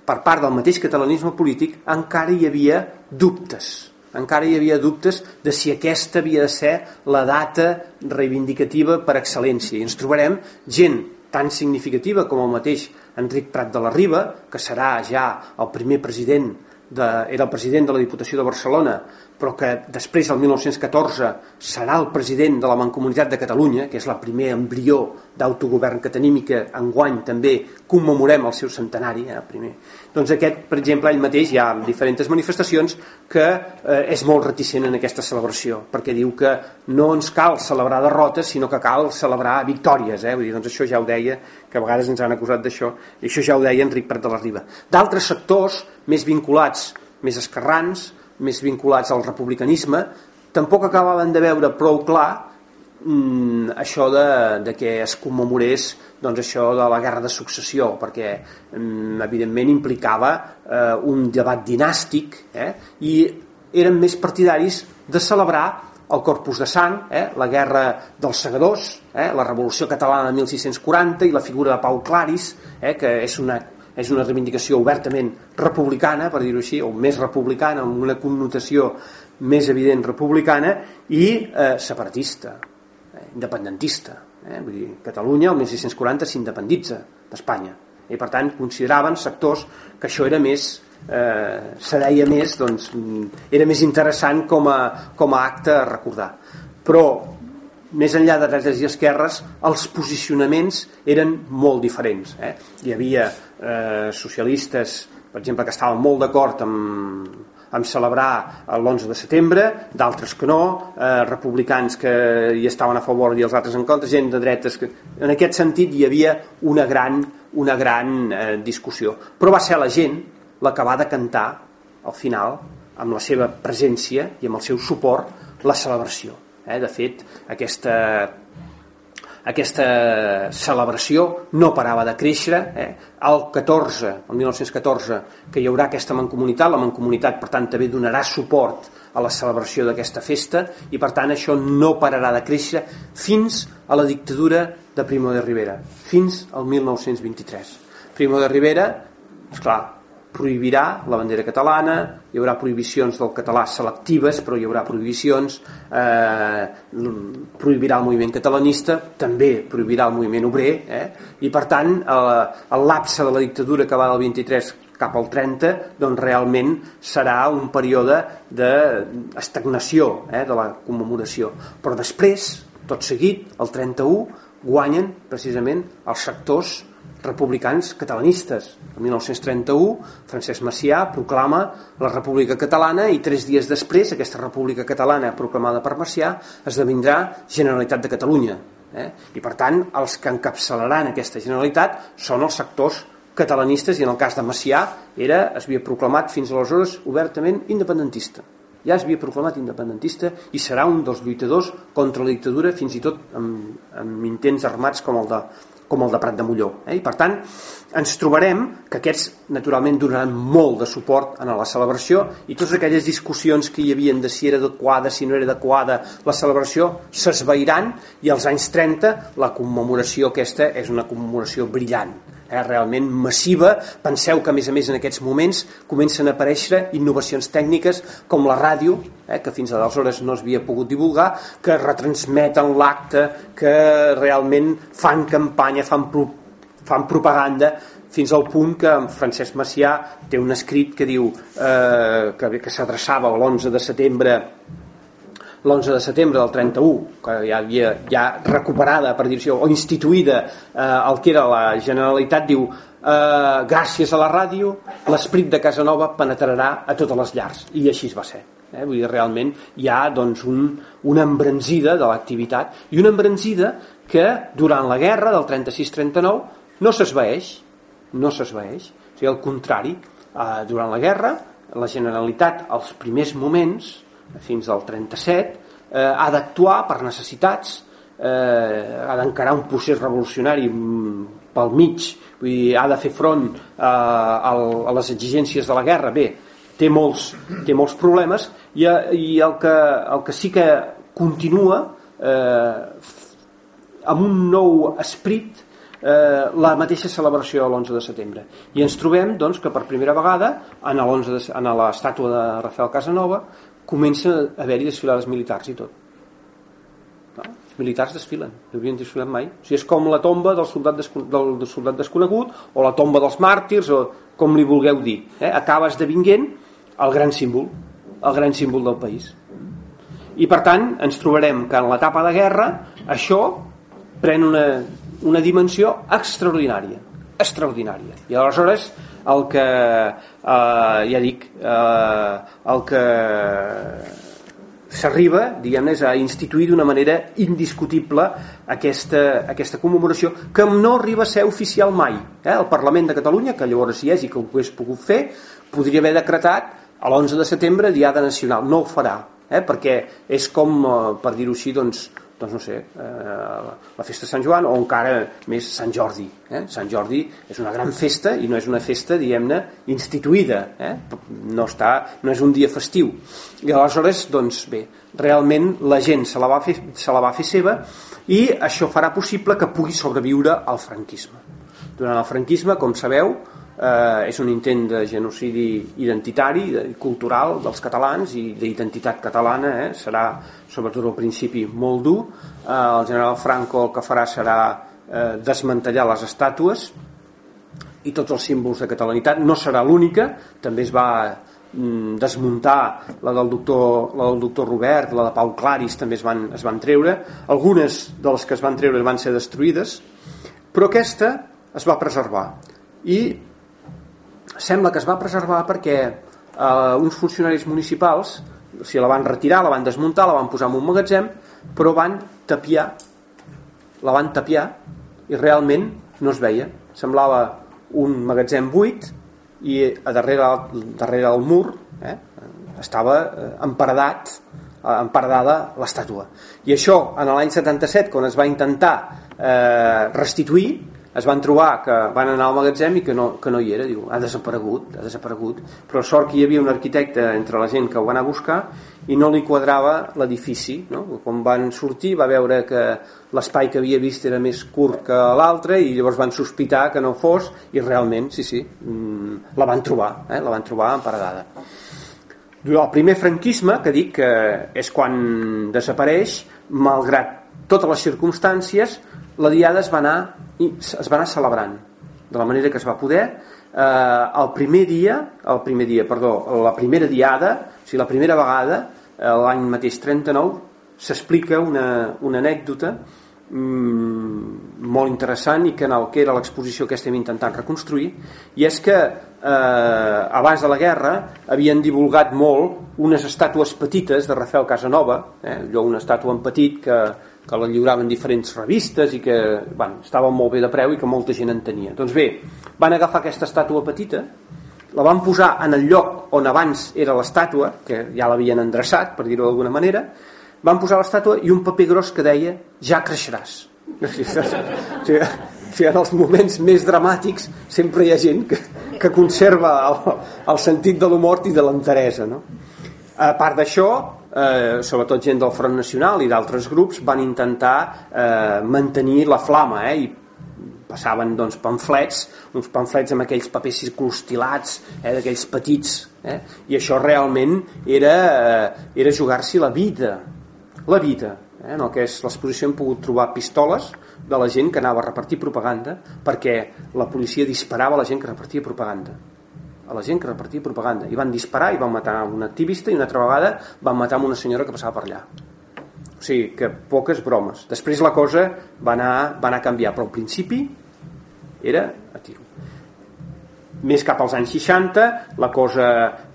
per part del mateix catalanisme polític, encara hi havia dubtes encara hi havia dubtes de si aquesta havia de ser la data reivindicativa per excel·lència. I ens trobarem gent tan significativa com el mateix Enric Prat de la Riba, que serà ja el primer president de, era el president de la Diputació de Barcelona però que després, el 1914, serà el president de la Mancomunitat de Catalunya, que és la primer embrió d'autogovern que tenim i que enguany també commemorem el seu centenari. Eh, primer. Doncs aquest, per exemple, ell mateix hi ha diferents manifestacions que eh, és molt reticent en aquesta celebració, perquè diu que no ens cal celebrar derrotes, sinó que cal celebrar victòries. Eh? Vull dir, doncs això ja ho deia, que a vegades ens han acusat d'això, i això ja ho deia Enric Prat de la Riba. D'altres sectors més vinculats, més esquerrans, més vinculats al republicanisme, tampoc acabaven de veure prou clar mm, això de, de que es commemorés doncs això de la guerra de successió perquè mm, evidentment implicava eh, un debat dinàstic eh, i eren més partidaris de celebrar el Corpus de Sang, eh, la guerra dels segadors, eh, la Revolució Catalana de 1640 i la figura de Pau Claris, eh, que és una és una reivindicació obertament republicana, per dir-ho així, o més republicana, amb una connotació més evident republicana, i eh, separatista, eh, independentista. Eh? Vull dir, Catalunya el 1640 s'independitza d'Espanya, i per tant consideraven sectors que això era més eh, se deia més doncs, era més interessant com a, com a acte a recordar però més enllà de dretes i esquerres, els posicionaments eren molt diferents. Eh? Hi havia eh, socialistes, per exemple, que estaven molt d'acord amb, amb celebrar l'11 de setembre, d'altres que no, eh, republicans que hi estaven a favor i els altres en contra, gent de dretes que... En aquest sentit hi havia una gran, una gran eh, discussió. Però va ser la gent la que va decantar al final, amb la seva presència i amb el seu suport, la celebració. Eh? De fet, aquesta, aquesta celebració no parava de créixer. Eh? El 14, el 1914, que hi haurà aquesta mancomunitat, la mancomunitat, per tant, també donarà suport a la celebració d'aquesta festa i, per tant, això no pararà de créixer fins a la dictadura de Primo de Rivera, fins al 1923. Primo de Rivera, esclar, prohibirà la bandera catalana, hi haurà prohibicions del català selectives, però hi haurà prohibicions, eh, prohibirà el moviment catalanista, també prohibirà el moviment obrer, eh? i per tant el, el lapse de la dictadura que va del 23 cap al 30, doncs realment serà un període d'estagnació eh, de la commemoració. Però després, tot seguit, el 31, guanyen precisament els sectors republicans catalanistes. El 1931, Francesc Macià proclama la República Catalana i tres dies després aquesta República Catalana proclamada per Macià esdevindrà Generalitat de Catalunya. Eh? I per tant, els que encapçalaran aquesta Generalitat són els sectors catalanistes i en el cas de Macià era, es havia proclamat fins aleshores obertament independentista ja es havia proclamat independentista i serà un dels lluitadors contra la dictadura fins i tot amb, amb intents armats com el de com el de Prat de Molló. Eh? I per tant, ens trobarem que aquests naturalment donaran molt de suport a la celebració i totes aquelles discussions que hi havien de si era adequada, si no era adequada la celebració s'esvairan i als anys 30 la commemoració aquesta és una commemoració brillant eh, realment massiva. Penseu que, a més a més, en aquests moments comencen a aparèixer innovacions tècniques com la ràdio, eh, que fins aleshores no s'havia pogut divulgar, que retransmeten l'acte, que realment fan campanya, fan, pro fan propaganda, fins al punt que en Francesc Macià té un escrit que diu eh, que, que s'adreçava l'11 de setembre l'11 de setembre del 31, que ja havia ja recuperada, per dir-ho o instituïda eh, el que era la Generalitat, diu eh, gràcies a la ràdio l'esprit de Casanova penetrarà a totes les llars, i així va ser. Eh? Vull dir, realment hi ha doncs, un, una embranzida de l'activitat i una embranzida que durant la guerra del 36-39 no s'esvaeix, no s'esvaeix, o sigui, al contrari, eh, durant la guerra la Generalitat als primers moments fins al 37, eh, ha d'actuar per necessitats, eh, ha d'encarar un procés revolucionari pel mig, vull dir, ha de fer front eh, a, les exigències de la guerra, bé, té molts, té molts problemes i, i el, que, el que sí que continua eh, amb un nou esprit eh, la mateixa celebració de l'11 de setembre. I ens trobem doncs, que per primera vegada en, de, en l'estàtua de Rafael Casanova comença a haver-hi desfilades militars i tot. No? Els militars desfilen, no havien desfilat mai. O sigui, és com la tomba del soldat, del, del soldat desconegut o la tomba dels màrtirs o com li vulgueu dir. Eh? Acaba esdevinguent el gran símbol, el gran símbol del país. I per tant ens trobarem que en l'etapa de guerra això pren una, una dimensió extraordinària extraordinària i aleshores el que eh, ja dic eh, el que s'arriba diguem és a instituir d'una manera indiscutible aquesta, aquesta commemoració que no arriba a ser oficial mai eh? el Parlament de Catalunya, que llavors hi és i que ho hagués pogut fer, podria haver decretat a l'11 de setembre Diada Nacional no ho farà, eh? perquè és com, eh, per dir-ho així, doncs, doncs no sé, eh, la festa de Sant Joan o encara més Sant Jordi. Eh? Sant Jordi és una gran festa i no és una festa, diguem-ne, instituïda. Eh? No, està, no és un dia festiu. I aleshores, doncs bé, realment la gent se la va fer, se la va fer seva i això farà possible que pugui sobreviure al franquisme. Durant el franquisme, com sabeu, eh, és un intent de genocidi identitari, de, cultural dels catalans i d'identitat catalana, eh? serà sobretot al principi molt dur. Eh, el general Franco el que farà serà eh, desmantellar les estàtues i tots els símbols de catalanitat. No serà l'única, també es va mm, desmuntar la del, doctor, la del doctor Robert, la de Pau Claris també es van, es van treure. Algunes de les que es van treure van ser destruïdes, però aquesta es va preservar. I sembla que es va preservar perquè eh, uns funcionaris municipals si la van retirar, la van desmuntar, la van posar en un magatzem, però van tapiar, la van tapiar i realment no es veia. Semblava un magatzem buit i a darrere, darrere del mur eh, estava eh, emparedat eh, emparedada l'estàtua. I això, en l'any 77, quan es va intentar eh, restituir, es van trobar que van anar al magatzem i que no, que no hi era, diu, ha desaparegut, ha desaparegut. Però sort que hi havia un arquitecte entre la gent que ho van a buscar i no li quadrava l'edifici. No? Quan van sortir va veure que l'espai que havia vist era més curt que l'altre i llavors van sospitar que no fos i realment, sí, sí, mm, la van trobar, eh? la van trobar emparedada. El primer franquisme, que dic que és quan desapareix, malgrat totes les circumstàncies, la diada es va anar, es va anar celebrant de la manera que es va poder. Eh, el primer dia el primer dia, perdó, la primera diada o sigui, la primera vegada eh, l'any mateix 39 s'explica una, una anècdota mm, molt interessant i que en el que era l'exposició que estem intentant reconstruir i és que eh, abans de la guerra havien divulgat molt unes estàtues petites de Rafael Casanova eh, allò una estàtua en petit que que la lliuraven diferents revistes i que bueno, estava molt bé de preu i que molta gent en tenia. Doncs bé, van agafar aquesta estàtua petita, la van posar en el lloc on abans era l'estàtua, que ja l'havien endreçat, per dir-ho d'alguna manera, van posar l'estàtua i un paper gros que deia ja creixeràs. O sigui, fer en els moments més dramàtics sempre hi ha gent que, que conserva el, el sentit de l'humor i de l'enteresa no? a part d'això eh, sobretot gent del Front Nacional i d'altres grups van intentar eh, mantenir la flama eh, i passaven doncs, pamflets, uns pamflets amb aquells papers circulostilats, eh, d'aquells petits, eh? i això realment era, eh, era jugar-s'hi la vida, la vida. Eh? En el que és l'exposició hem pogut trobar pistoles de la gent que anava a repartir propaganda perquè la policia disparava a la gent que repartia propaganda a la gent que repartia propaganda. I van disparar i van matar un activista i una altra vegada van matar una senyora que passava per allà. O sigui que poques bromes. Després la cosa va anar, va anar a canviar però al principi era a tiro. Més cap als anys 60 la cosa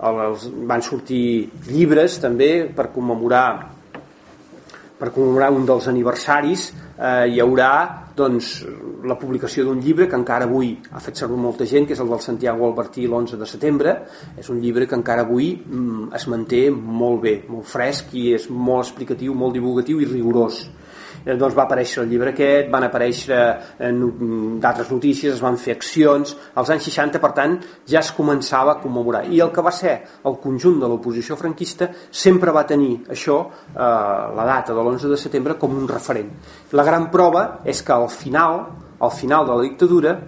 els, van sortir llibres també per commemorar per commemorar un dels aniversaris eh, hi haurà doncs, la publicació d'un llibre que encara avui ha fet servir molta gent, que és el del Santiago Albertí l'11 de setembre. És un llibre que encara avui mm, es manté molt bé, molt fresc i és molt explicatiu, molt divulgatiu i rigorós eh, doncs va aparèixer el llibre aquest, van aparèixer eh, d'altres notícies, es van fer accions, als anys 60 per tant ja es començava a commemorar. I el que va ser el conjunt de l'oposició franquista sempre va tenir això, eh, la data de l'11 de setembre com un referent. La gran prova és que al final al final de la dictadura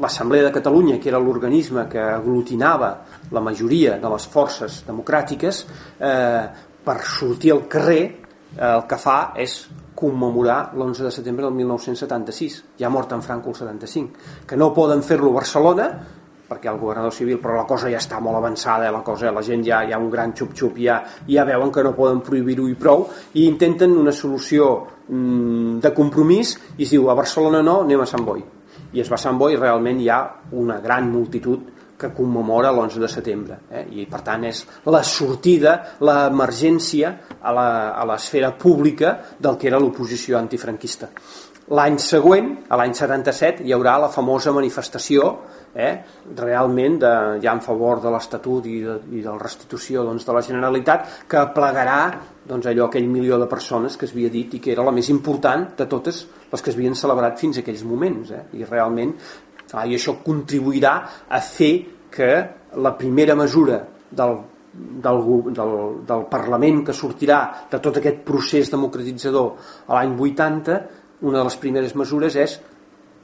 l'Assemblea de Catalunya, que era l'organisme que aglutinava la majoria de les forces democràtiques, eh, per sortir al carrer eh, el que fa és commemorar l'11 de setembre del 1976, ja mort en Franco el 75, que no poden fer-lo a Barcelona perquè el governador civil, però la cosa ja està molt avançada, la cosa, la gent ja hi ha un gran xup-xup, ja, ja veuen que no poden prohibir-ho i prou, i intenten una solució mm, de compromís i es diu a Barcelona no, anem a Sant Boi. I es va a Sant Boi realment hi ha una gran multitud que commemora l'11 de setembre eh? i per tant és la sortida l'emergència a l'esfera pública del que era l'oposició antifranquista l'any següent, a l'any 77 hi haurà la famosa manifestació eh, realment de, ja en favor de l'Estatut i, de, i de la restitució doncs, de la Generalitat que plegarà doncs, allò aquell milió de persones que es havia dit i que era la més important de totes les que es havien celebrat fins a aquells moments eh? i realment Ah, I això contribuirà a fer que la primera mesura del, del, del, del Parlament que sortirà de tot aquest procés democratitzador a l'any 80, una de les primeres mesures és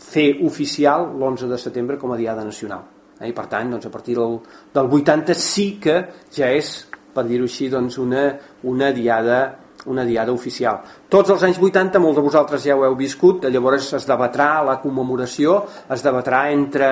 fer oficial l'11 de setembre com a Diada Nacional. Eh? I per tant, doncs, a partir del, del 80 sí que ja és, per dir-ho així, doncs, una, una diada una diada oficial. Tots els anys 80, molts de vosaltres ja ho heu viscut, llavors es debatrà la commemoració, es debatrà entre,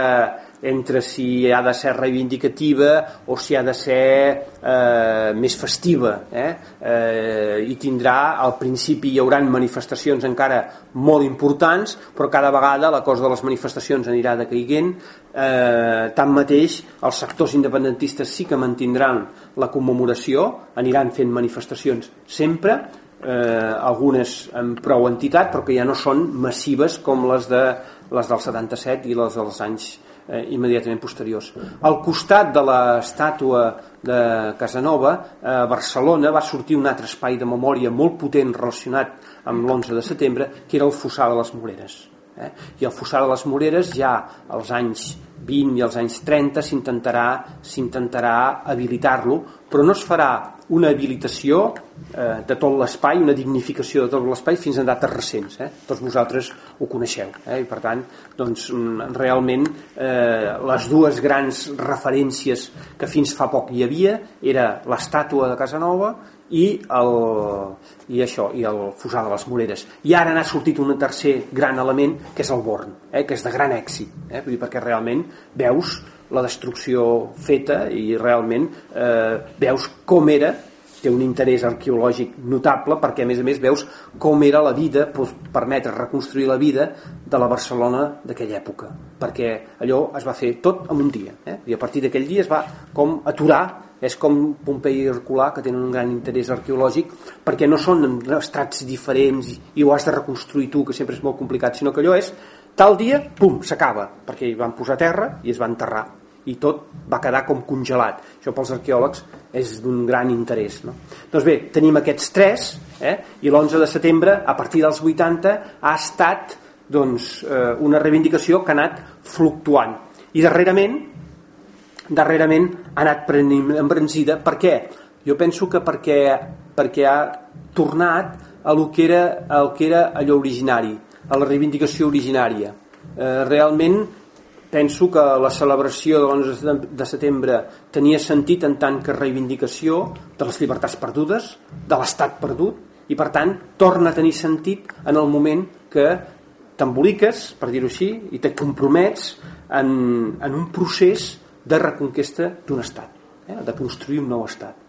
entre si ha de ser reivindicativa o si ha de ser eh, més festiva. Eh? Eh, I tindrà, al principi hi haurà manifestacions encara molt importants, però cada vegada la cosa de les manifestacions anirà decaiguent. Eh, tanmateix, els sectors independentistes sí que mantindran la commemoració, aniran fent manifestacions sempre, eh, algunes amb prou entitat, però que ja no són massives com les, de, les del 77 i les dels anys eh, immediatament posteriors. Al costat de l'estàtua de Casanova, a Barcelona va sortir un altre espai de memòria molt potent relacionat amb l'11 de setembre, que era el Fossar de les Moreres. Eh? I el Fossar de les Moreres ja als anys 20 i als anys 30 s'intentarà s'intentarà habilitar-lo, però no es farà una habilitació eh, de tot l'espai, una dignificació de tot l'espai fins a dates recents. Eh? Tots vosaltres ho coneixeu. Eh? I per tant, doncs, mm, realment eh, les dues grans referències que fins fa poc hi havia era l'estàtua de Casanova i, el, i això, i el Fusar de les Moreres. I ara n'ha sortit un tercer gran element, que és el Born, eh, que és de gran èxit, eh, vull dir, perquè realment veus la destrucció feta i realment eh, veus com era té un interès arqueològic notable perquè a més a més veus com era la vida permetre reconstruir la vida de la Barcelona d'aquella època perquè allò es va fer tot en un dia eh? i a partir d'aquell dia es va com aturar és com Pompei i Herculà que tenen un gran interès arqueològic perquè no són estrats diferents i ho has de reconstruir tu que sempre és molt complicat sinó que allò és tal dia, pum, s'acaba perquè hi van posar terra i es va enterrar i tot va quedar com congelat això pels arqueòlegs és d'un gran interès no? doncs bé, tenim aquests tres eh? i l'11 de setembre a partir dels 80 ha estat doncs, eh, una reivindicació que ha anat fluctuant i darrerament darrerament ha anat embranzida per què? jo penso que perquè, perquè ha tornat a lo que era, el que era allò originari a la reivindicació originària eh, realment penso que la celebració de l'11 de setembre tenia sentit en tant que reivindicació de les llibertats perdudes, de l'estat perdut, i per tant torna a tenir sentit en el moment que t'emboliques, per dir-ho així, i te compromets en, en un procés de reconquesta d'un estat, eh? de construir un nou estat.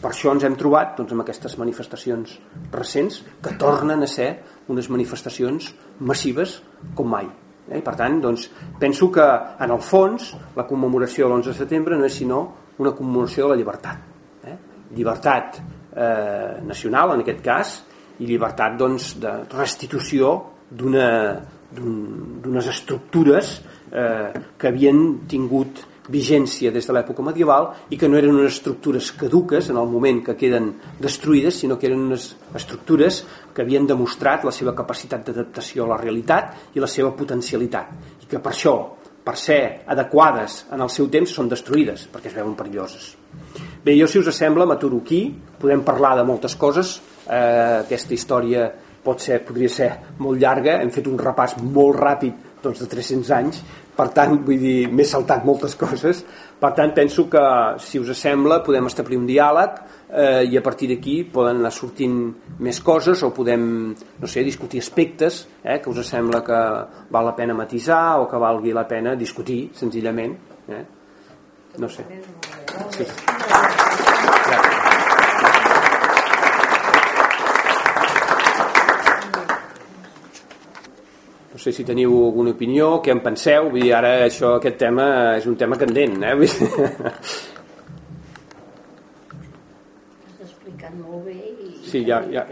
Per això ens hem trobat doncs, amb aquestes manifestacions recents que tornen a ser unes manifestacions massives com mai. Eh? Per tant, doncs, penso que en el fons la commemoració de l'11 de setembre no és sinó una commemoració de la llibertat. Eh? Llibertat eh, nacional, en aquest cas, i llibertat doncs, de restitució d'unes estructures eh, que havien tingut vigència des de l'època medieval i que no eren unes estructures caduques en el moment que queden destruïdes, sinó que eren unes estructures que havien demostrat la seva capacitat d'adaptació a la realitat i la seva potencialitat i que per això, per ser adequades en el seu temps, són destruïdes perquè es veuen perilloses. Bé, jo si us sembla m'aturo aquí, podem parlar de moltes coses, eh, aquesta història pot ser, podria ser molt llarga, hem fet un repàs molt ràpid doncs, de 300 anys, per tant, vull dir, m'he saltat moltes coses, per tant, penso que, si us sembla, podem establir un diàleg eh, i a partir d'aquí poden anar sortint més coses o podem, no sé, discutir aspectes eh, que us sembla que val la pena matisar o que valgui la pena discutir, senzillament. Eh? No sé. Sí. Sé si teniu alguna opinió, què en penseu, vull dir, ara això, aquest tema és un tema candent, eh? Has explicat molt bé i... Sí, ja, ja,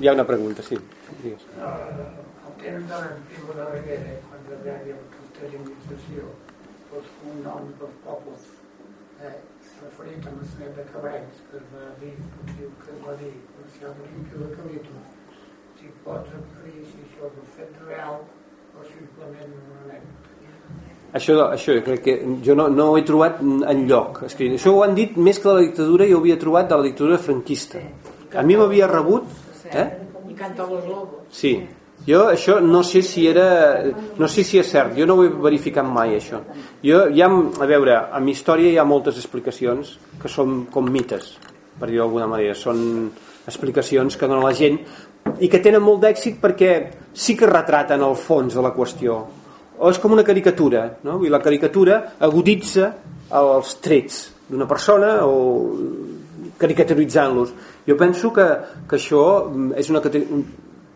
hi ha una pregunta, sí. Digues. El temps de l'antiga de Reguera, quan hi havia la cristianització, els cognoms dels pobles, eh, referit a la senyora de Cabrenys, que es va dir, diu que es va dir, la senyora de Calitos, si pots aclarir si això és un fet real o simplement una anècdota. Això, això crec que jo no, no ho he trobat en lloc escrit. Això ho han dit més que la dictadura i ho havia trobat de la dictadura franquista. A mi m'havia rebut... Eh? I canta los lobos. Sí. Jo això no sé si era no sé si és cert, jo no ho he verificat mai això. Jo ja, a veure, en història hi ha moltes explicacions que són com mites, per dir-ho d'alguna manera, són explicacions que dona la gent i que tenen molt d'èxit perquè sí que retraten el fons de la qüestió. O és com una caricatura no? I la caricatura aguditza els trets d'una persona o caricaturitzant-los. Jo penso que, que això és una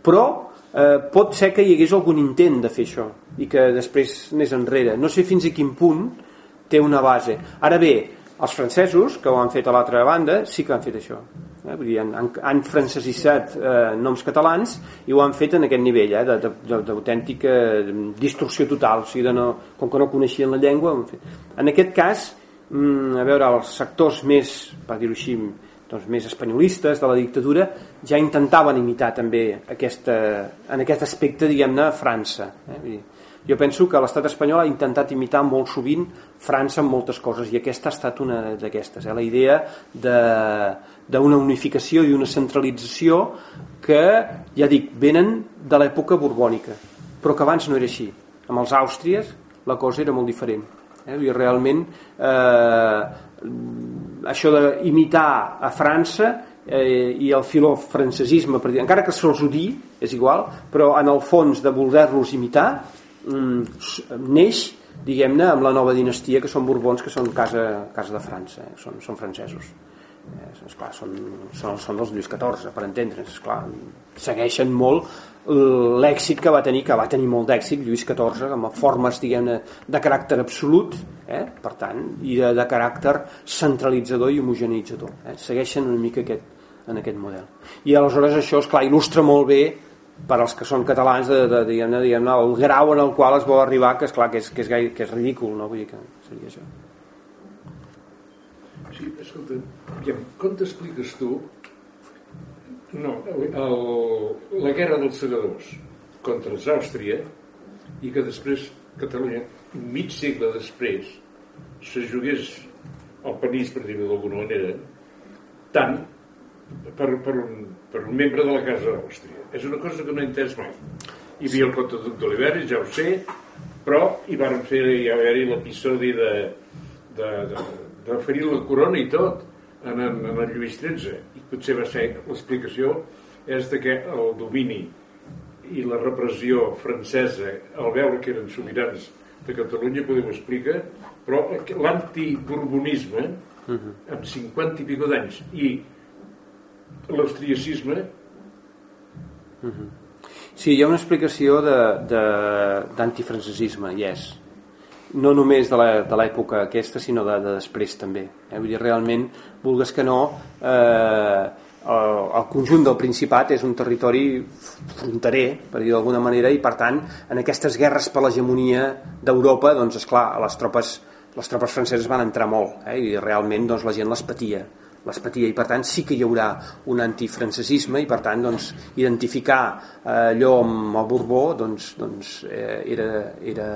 però eh, pot ser que hi hagués algun intent de fer això i que després anés enrere. No sé fins a quin punt té una base. Ara bé, els francesos que ho han fet a l'altra banda sí que han fet això eh? Vull dir, han, han francesitzat eh, noms catalans i ho han fet en aquest nivell eh, d'autèntica distorsió total o sigui, de no, com que no coneixien la llengua en, fet. en aquest cas mm, a veure, els sectors més per dir-ho així doncs, més espanyolistes de la dictadura ja intentaven imitar també aquesta, en aquest aspecte diguem-ne França eh? Vull dir, jo penso que l'estat espanyol ha intentat imitar molt sovint França en moltes coses i aquesta ha estat una d'aquestes eh? la idea d'una unificació i una centralització que, ja dic, venen de l'època borbònica però que abans no era així amb els àustries la cosa era molt diferent eh? I realment eh, això d'imitar a França eh, i el filofrancesisme encara que se'ls ho dir, és igual però en el fons de voler-los imitar mm, neix diguem-ne amb la nova dinastia que són borbons que són casa, casa de França eh? són, són francesos eh, esclar, són, són, són dels Lluís XIV per entendre'ns esclar, segueixen molt l'èxit que va tenir que va tenir molt d'èxit Lluís XIV amb formes diguem de caràcter absolut eh? per tant, i de, de caràcter centralitzador i homogenitzador eh? segueixen una mica aquest, en aquest model i aleshores això és clar il·lustra molt bé per als que són catalans de, de, diguem-ne diguem el grau en el qual es vol arribar que és clar que és, que és, gai, que és ridícul no? vull dir que seria això Sí, escolta, com t'expliques tu no, el, la guerra dels segadors contra Àustria i que després Catalunya, mig segle després, se jugués al panís, per dir-ho d'alguna manera, tant per, per, un, per un membre de la Casa d'Àustria. És una cosa que no he entès mai. Hi havia el comte duc d'Oliveres, ja ho sé, però hi van fer, hi haver-hi l'episodi de, de, de, de ferir la corona i tot en, en, en el Lluís XIII. I potser va ser l'explicació és de que el domini i la repressió francesa al veure que eren sobirans de Catalunya podem explicar però l'antiborbonisme amb 50 i pico d'anys i l'austriacisme Sí, hi ha una explicació d'antifrancesisme, i és. No només de l'època aquesta, sinó de, de després també. Eh? Vull dir, realment, vulgues que no, eh, el, el conjunt del Principat és un territori fronterer, per dir d'alguna manera, i per tant, en aquestes guerres per l'hegemonia d'Europa, doncs, esclar, les tropes, les tropes franceses van entrar molt, eh, i realment doncs, la gent les patia les patia i per tant sí que hi haurà un antifrancesisme i per tant doncs, identificar eh, allò amb el Borbó doncs, doncs, eh, era, era,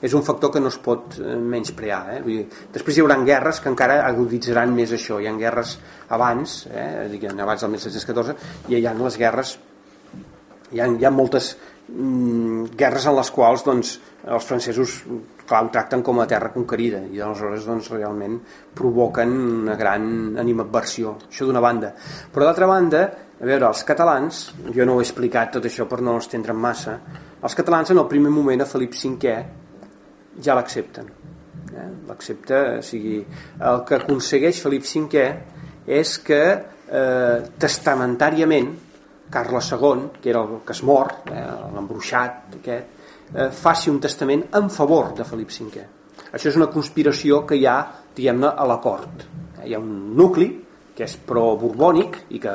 és un factor que no es pot eh, menysprear eh? Vull dir, després hi haurà guerres que encara aguditzaran més això. Hi ha guerres abans eh, abans del 1714 i hi ha les guerres hi ha, hi ha moltes guerres en les quals doncs, els francesos clar, ho tracten com a terra conquerida i aleshores doncs, realment provoquen una gran animadversió això d'una banda però d'altra banda, a veure, els catalans jo no ho he explicat tot això per no estendre massa els catalans en el primer moment a Felip V ja l'accepten eh? l'accepta, o sigui el que aconsegueix Felip V és que eh, testamentàriament Carles II, que era el que es mor, eh, l'embruixat aquest, eh, faci un testament en favor de Felip V. Això és una conspiració que hi ha, diguem-ne, a la cort. Eh, hi ha un nucli que és pro-borbònic i que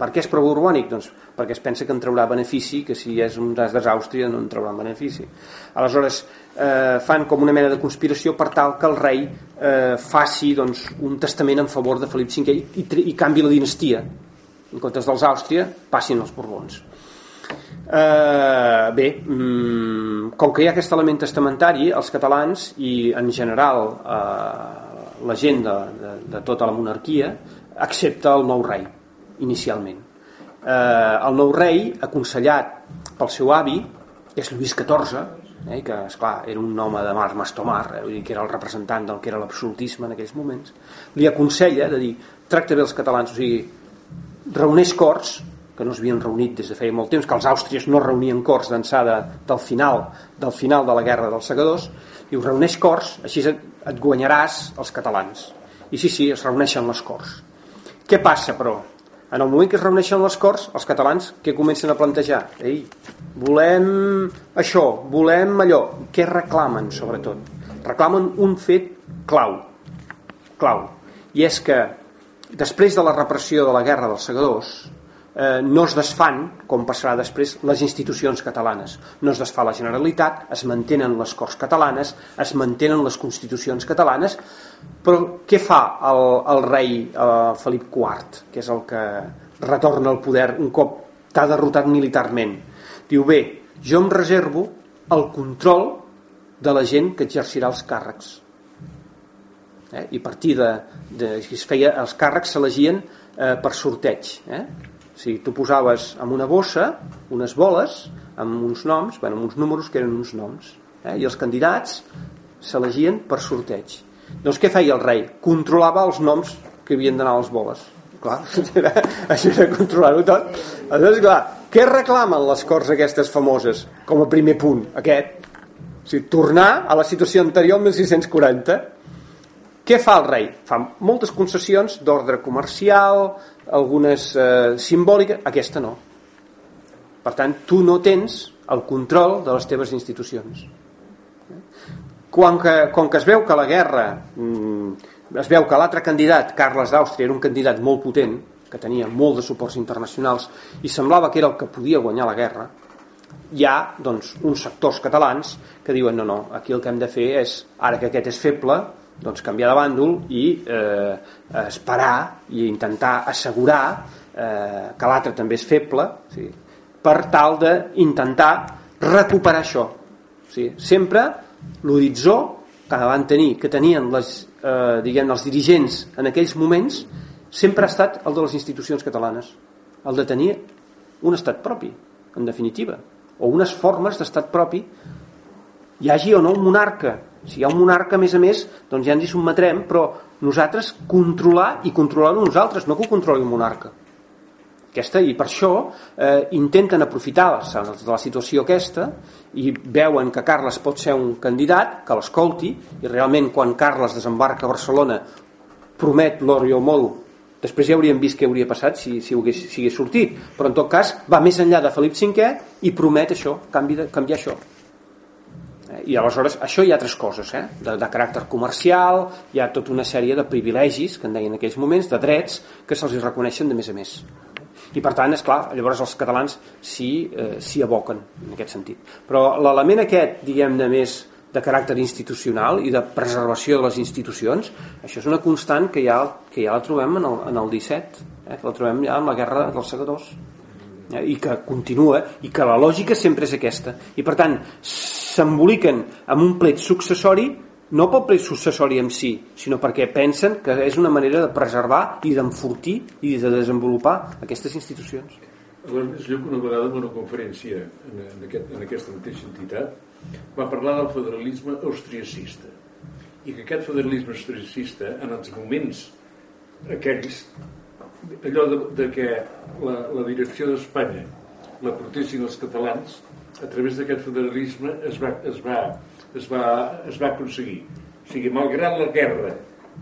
per què és pro-borbònic? Doncs perquè es pensa que en traurà benefici, que si és un des d'Àustria no en traurà benefici. Aleshores, eh, fan com una mena de conspiració per tal que el rei eh, faci doncs, un testament en favor de Felip V i, i, i canvi la dinastia. En comptes dels Àustria, passin els Borbons. Eh, bé, mm, com que hi ha aquest element testamentari, els catalans i en general eh, la gent de, de, de tota la monarquia accepta el nou rei, inicialment. Eh, el nou rei, aconsellat pel seu avi, és Lluís XIV, eh, que esclar, era un home de mar mastomar, eh, que era el representant del que era l'absolutisme en aquells moments, li aconsella de dir, tracta bé els catalans, o sigui, reuneix corts que no s'havien reunit des de feia molt temps, que els àustries no reunien cors d'ençà de, del final del final de la guerra dels segadors, i ho reuneix cors, així et, et guanyaràs els catalans. I sí, sí, es reuneixen les cors. Què passa, però? En el moment que es reuneixen les cors, els catalans què comencen a plantejar? Ei, volem això, volem allò. Què reclamen, sobretot? Reclamen un fet clau. Clau. I és que, després de la repressió de la guerra dels segadors, eh, no es desfan, com passarà després, les institucions catalanes. No es desfà la Generalitat, es mantenen les Corts catalanes, es mantenen les constitucions catalanes, però què fa el, el rei eh, Felip IV, que és el que retorna al poder un cop t'ha derrotat militarment? Diu, bé, jo em reservo el control de la gent que exercirà els càrrecs. Eh? I partir de, de, es feia, els càrrecs s'elegien eh, per sorteig. Eh? sigui, tu posaves en una bossa unes boles amb uns noms, bueno, amb uns números que eren uns noms, eh? i els candidats s'elegien per sorteig. Doncs què feia el rei? Controlava els noms que havien d'anar a les boles. Clar, això era controlar-ho tot. Aleshores, clar, què reclamen les corts aquestes famoses com a primer punt? Aquest. O sigui, tornar a la situació anterior al 1640 què fa el rei? Fa moltes concessions d'ordre comercial, algunes eh, simbòliques, aquesta no. Per tant, tu no tens el control de les teves institucions. Quan que, com que es veu que la guerra, mm, es veu que l'altre candidat, Carles d'Àustria, era un candidat molt potent, que tenia molt de suports internacionals i semblava que era el que podia guanyar la guerra, hi ha doncs, uns sectors catalans que diuen no, no, aquí el que hem de fer és, ara que aquest és feble, doncs canviar de bàndol i eh, esperar i intentar assegurar eh, que l'altre també és feble sí, per tal d'intentar recuperar això. Sigui, sempre l'horitzó que van tenir, que tenien les, eh, diguem, els dirigents en aquells moments, sempre ha estat el de les institucions catalanes. El de tenir un estat propi, en definitiva, o unes formes d'estat propi, hi hagi o no un monarca. Si hi ha un monarca, a més a més, doncs ja ens hi sotmetrem, però nosaltres controlar i controlar-ho nosaltres, no que ho controli un monarca. Aquesta, I per això eh, intenten aprofitar de la situació aquesta i veuen que Carles pot ser un candidat, que l'escolti, i realment quan Carles desembarca a Barcelona promet l'or i el moro després ja hauríem vist què hauria passat si, si, hagués, si hagués sortit però en tot cas va més enllà de Felip V i promet això, canvi de, canviar això i aleshores això hi ha altres coses eh? de, de caràcter comercial hi ha tota una sèrie de privilegis que en deien en aquells moments, de drets que se'ls reconeixen de més a més. I per tant, és clar, llavors els catalans s'hi eh, aboquen en aquest sentit. Però l'element aquest, diguem-ne més de caràcter institucional i de preservació de les institucions, això és una constant que ja, que ja la trobem en el, en el 17, eh, que la trobem ja en la guerra dels segadors, eh, i que continua, i que la lògica sempre és aquesta. I per tant, s'emboliquen amb un plet successori no pel plet successori en si, sinó perquè pensen que és una manera de preservar i d'enfortir i de desenvolupar aquestes institucions. Aleshores, lloc una vegada en una conferència en, aquest, en aquesta mateixa entitat va parlar del federalisme austriacista i que aquest federalisme austriacista en els moments aquells allò de, de que la, la direcció d'Espanya la portessin els catalans a través d'aquest federalisme es va, es va, es va, es va aconseguir. O sigui, malgrat la guerra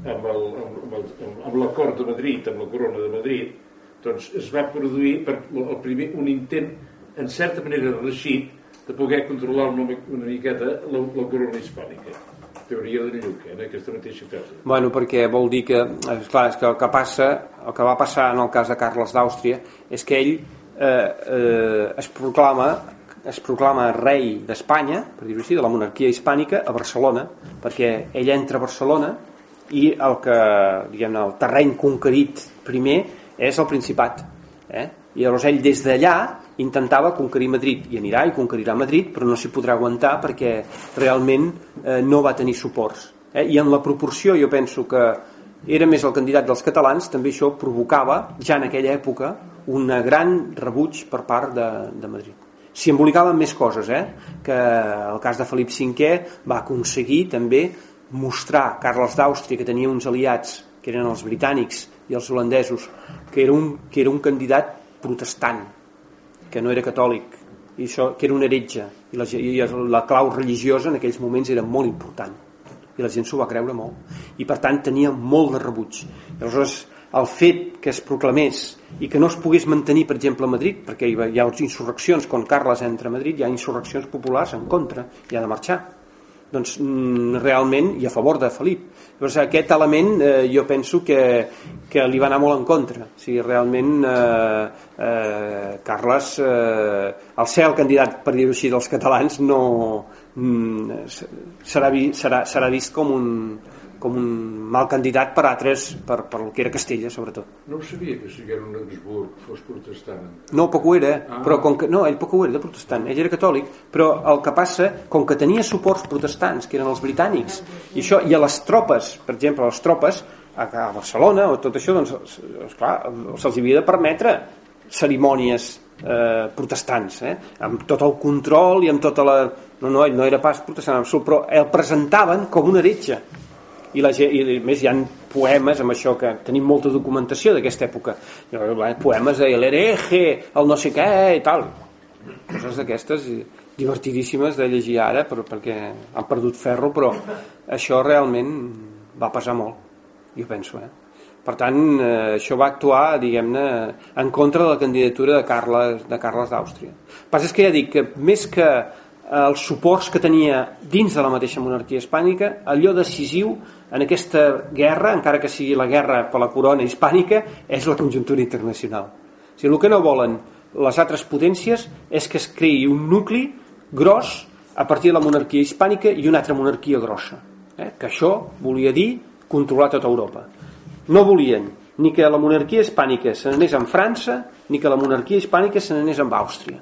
amb l'acord de Madrid, amb la corona de Madrid doncs es va produir per, el primer, un intent en certa manera reixit de poder controlar una, una miqueta la, la corona hispànica teoria de Lluc, eh, en aquesta mateixa casa. Bueno, perquè vol dir que, esclar, és que el que passa, el que va passar en el cas de Carles d'Àustria és que ell eh, eh, es proclama es proclama rei d'Espanya, per dir-ho així, de la monarquia hispànica a Barcelona, perquè ell entra a Barcelona i el que, diguem el terreny conquerit primer és el Principat. Eh? I llavors ell des d'allà intentava conquerir Madrid i anirà i conquerirà Madrid però no s'hi podrà aguantar perquè realment eh, no va tenir suports eh? i en la proporció jo penso que era més el candidat dels catalans també això provocava ja en aquella època un gran rebuig per part de, de Madrid s'hi embolicaven més coses eh? que el cas de Felip V va aconseguir també mostrar Carles d'Àustria que tenia uns aliats que eren els britànics i els holandesos que era un, que era un candidat protestant que no era catòlic. I això, que era un heretge. I la, i la clau religiosa en aquells moments era molt important. I la gent s'ho va creure molt. I per tant tenia molt de rebuig. I aleshores el fet que es proclamés i que no es pogués mantenir per exemple a Madrid perquè hi ha, insurreccions quan Carles entra a Madrid hi ha insurreccions populars en contra i ha de marxar. Doncs mm, realment i a favor de Felip. Llavors aquest element eh, jo penso que, que li va anar molt en contra. O sigui, realment eh, eh, Carles eh, al ser el candidat per dir-ho així dels catalans no mm, serà, serà, serà vist com un, com un mal candidat per altres, per, per el que era Castella, sobretot. No ho sabia que si era un Habsburg fos protestant. No, poc ho era, ah. però com que, no, ell poc ho era de protestant, ell era catòlic, però el que passa, com que tenia suports protestants, que eren els britànics, i això, i a les tropes, per exemple, a les tropes, a, a Barcelona o tot això, doncs, esclar, se'ls havia de permetre cerimònies eh, protestants, eh? amb tot el control i amb tota la... No, no, ell no era pas protestant absolut, però el presentaven com un heretge i, la, i a més hi ha poemes amb això que tenim molta documentació d'aquesta època poemes de l'hereje el no sé què i tal coses d'aquestes divertidíssimes de llegir ara però, perquè han perdut ferro però això realment va passar molt jo penso eh? Per tant eh, això va actuar diguem-ne en contra de la candidatura de Carles de Carles d'Àustria el que és que ja dic que més que els suports que tenia dins de la mateixa monarquia hispànica, allò decisiu en aquesta guerra, encara que sigui la guerra per la corona hispànica, és la conjuntura internacional. O sigui, el que no volen les altres potències és que es creï un nucli gros a partir de la monarquia hispànica i una altra monarquia grossa. Eh? Que això volia dir controlar tota Europa. No volien ni que la monarquia hispànica se n'anés amb França, ni que la monarquia hispànica se n'anés amb Àustria.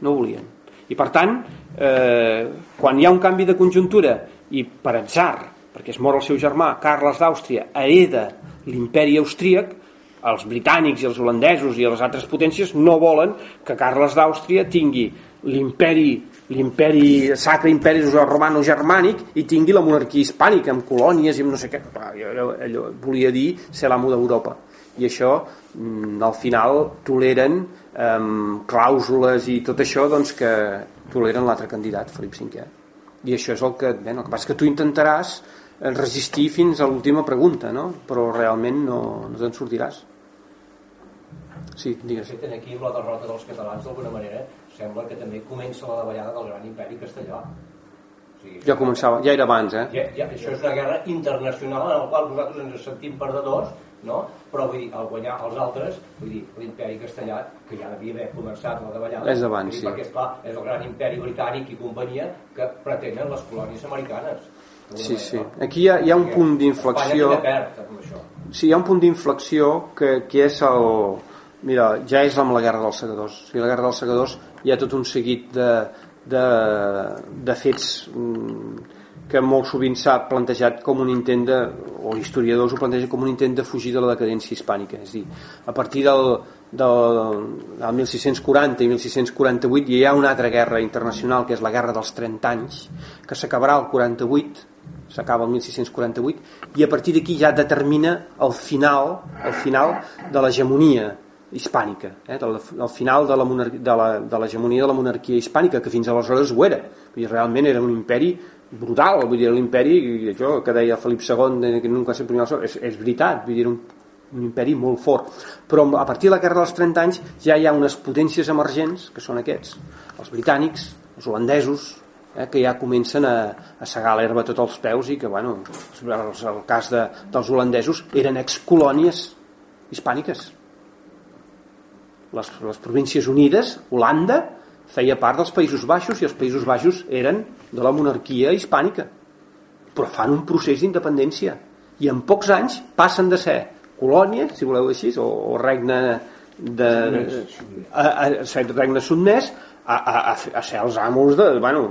No volien I per tant, eh, quan hi ha un canvi de conjuntura i per atzar, perquè es mor el seu germà, Carles d'Àustria, hereda l'imperi austríac, els britànics i els holandesos i les altres potències no volen que Carles d'Àustria tingui l'imperi l'imperi sacre imperi romano-germànic i tingui la monarquia hispànica amb colònies i amb no sé què. Allò, allò volia dir ser l'amo d'Europa. I això mm, al final toleren um, clàusules i tot això doncs que toleren l'altre candidat Felip V i això és el que, bé, el que passa que tu intentaràs resistir fins a l'última pregunta no? però realment no, no te'n sortiràs. Sí, digues. Aquí la derrota dels catalans, d'alguna manera, sembla que també comença la davallada del gran imperi castellà. O sigui, ja començava, ja era abans, eh? Ja, ja, això és una guerra internacional en la qual nosaltres ens sentim perdedors, no? però vull dir, al guanyar els altres, vull dir, l'imperi castellà, que ja devia haver començat la davallada, és abans, dir, sí. perquè esclar, és el gran imperi britànic i companyia que pretenen les colònies americanes. Sí, sí. Aquí hi ha, hi ha un punt d'inflexió. Sí, hi ha un punt d'inflexió que, que és el, mira, ja és amb la guerra dels segadors. O sigui, la guerra dels segadors hi ha tot un seguit de, de, de fets mm, que molt sovint s'ha plantejat com un intent de, o historiadors ho plantegen com un intent de fugir de la decadència hispànica. És a dir, a partir del, del, del 1640 i 1648 hi ha una altra guerra internacional que és la guerra dels 30 anys que s'acabarà el 48 s'acaba el 1648 i a partir d'aquí ja determina el final el final de l'hegemonia hispànica, eh, del, del final de la, de, la, de l'hegemonia de la monarquia hispànica, que fins aleshores ho era. Dir, realment era un imperi brutal, vull dir, l'imperi, això que deia Felip II, que nunca se ponia és, és veritat, vull dir, un, un imperi molt fort. Però a partir de la Guerra dels 30 anys ja hi ha unes potències emergents, que són aquests, els britànics, els holandesos, eh, que ja comencen a, a segar l'herba tots els peus i que, bueno, el cas de, dels holandesos eren excolònies hispàniques les, les províncies unides, Holanda, feia part dels Països Baixos i els Països Baixos eren de la monarquia hispànica. Però fan un procés d'independència i en pocs anys passen de ser colònia, si voleu així, o, o regne de, a, a, a, regne sotmès a, a, a ser els amos de... Bueno,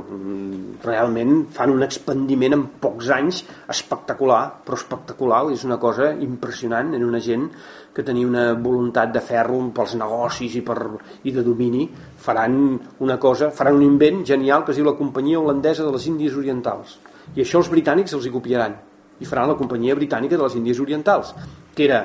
realment fan un expandiment en pocs anys espectacular, però espectacular, és una cosa impressionant en una gent que tenia una voluntat de ferro pels negocis i, per, i de domini, faran una cosa, faran un invent genial que es diu la Companyia Holandesa de les Índies Orientals. I això els britànics els hi copiaran. I faran la Companyia Britànica de les Índies Orientals, que era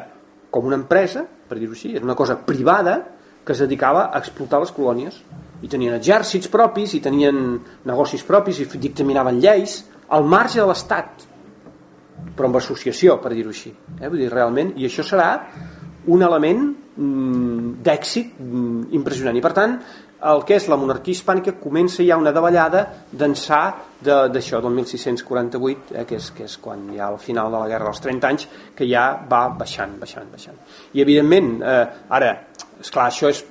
com una empresa, per dir-ho així, era una cosa privada que es dedicava a explotar les colònies i tenien exèrcits propis i tenien negocis propis i dictaminaven lleis al marge de l'Estat. Però amb associació per dir-ho així eh? Vull dir, realment, i això serà un element mm, d'èxit mm, impressionant. I per tant el que és la monarquia hispànica comença ja una davallada d'ençà d'això del 1648 eh, que, és, que és quan ha al final de la guerra dels 30 anys que ja va baixant, baixant, baixant. I evidentment eh, ara, és clar, això és,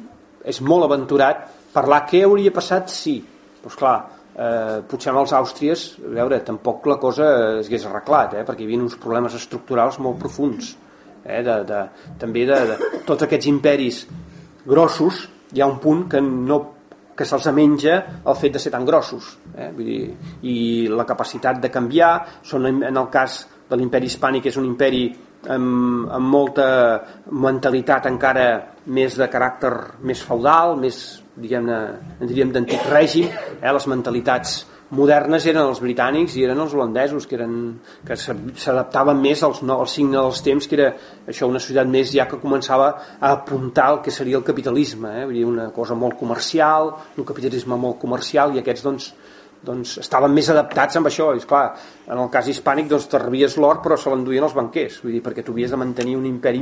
és molt aventurat parlar què hauria passat si doncs clar, eh, potser amb els àustries a veure, tampoc la cosa es arreglat eh, perquè hi havia uns problemes estructurals molt profuns eh, de, de, també de, de tots aquests imperis grossos hi ha un punt que no que se'ls menja el fet de ser tan grossos eh? Vull dir, i la capacitat de canviar són en el cas de l'imperi hispànic és un imperi amb, amb molta mentalitat encara més de caràcter més feudal, més diguem-ne, en diríem d'antic règim, eh, les mentalitats modernes eren els britànics i eren els holandesos que, eren, que s'adaptaven més als, no, al dels temps que era això una societat més ja que començava a apuntar el que seria el capitalisme eh? Vull dir, una cosa molt comercial un capitalisme molt comercial i aquests doncs doncs estaven més adaptats amb això i clar, en el cas hispànic doncs t'arribies l'or però se l'enduien els banquers vull dir, perquè tu havies de mantenir un imperi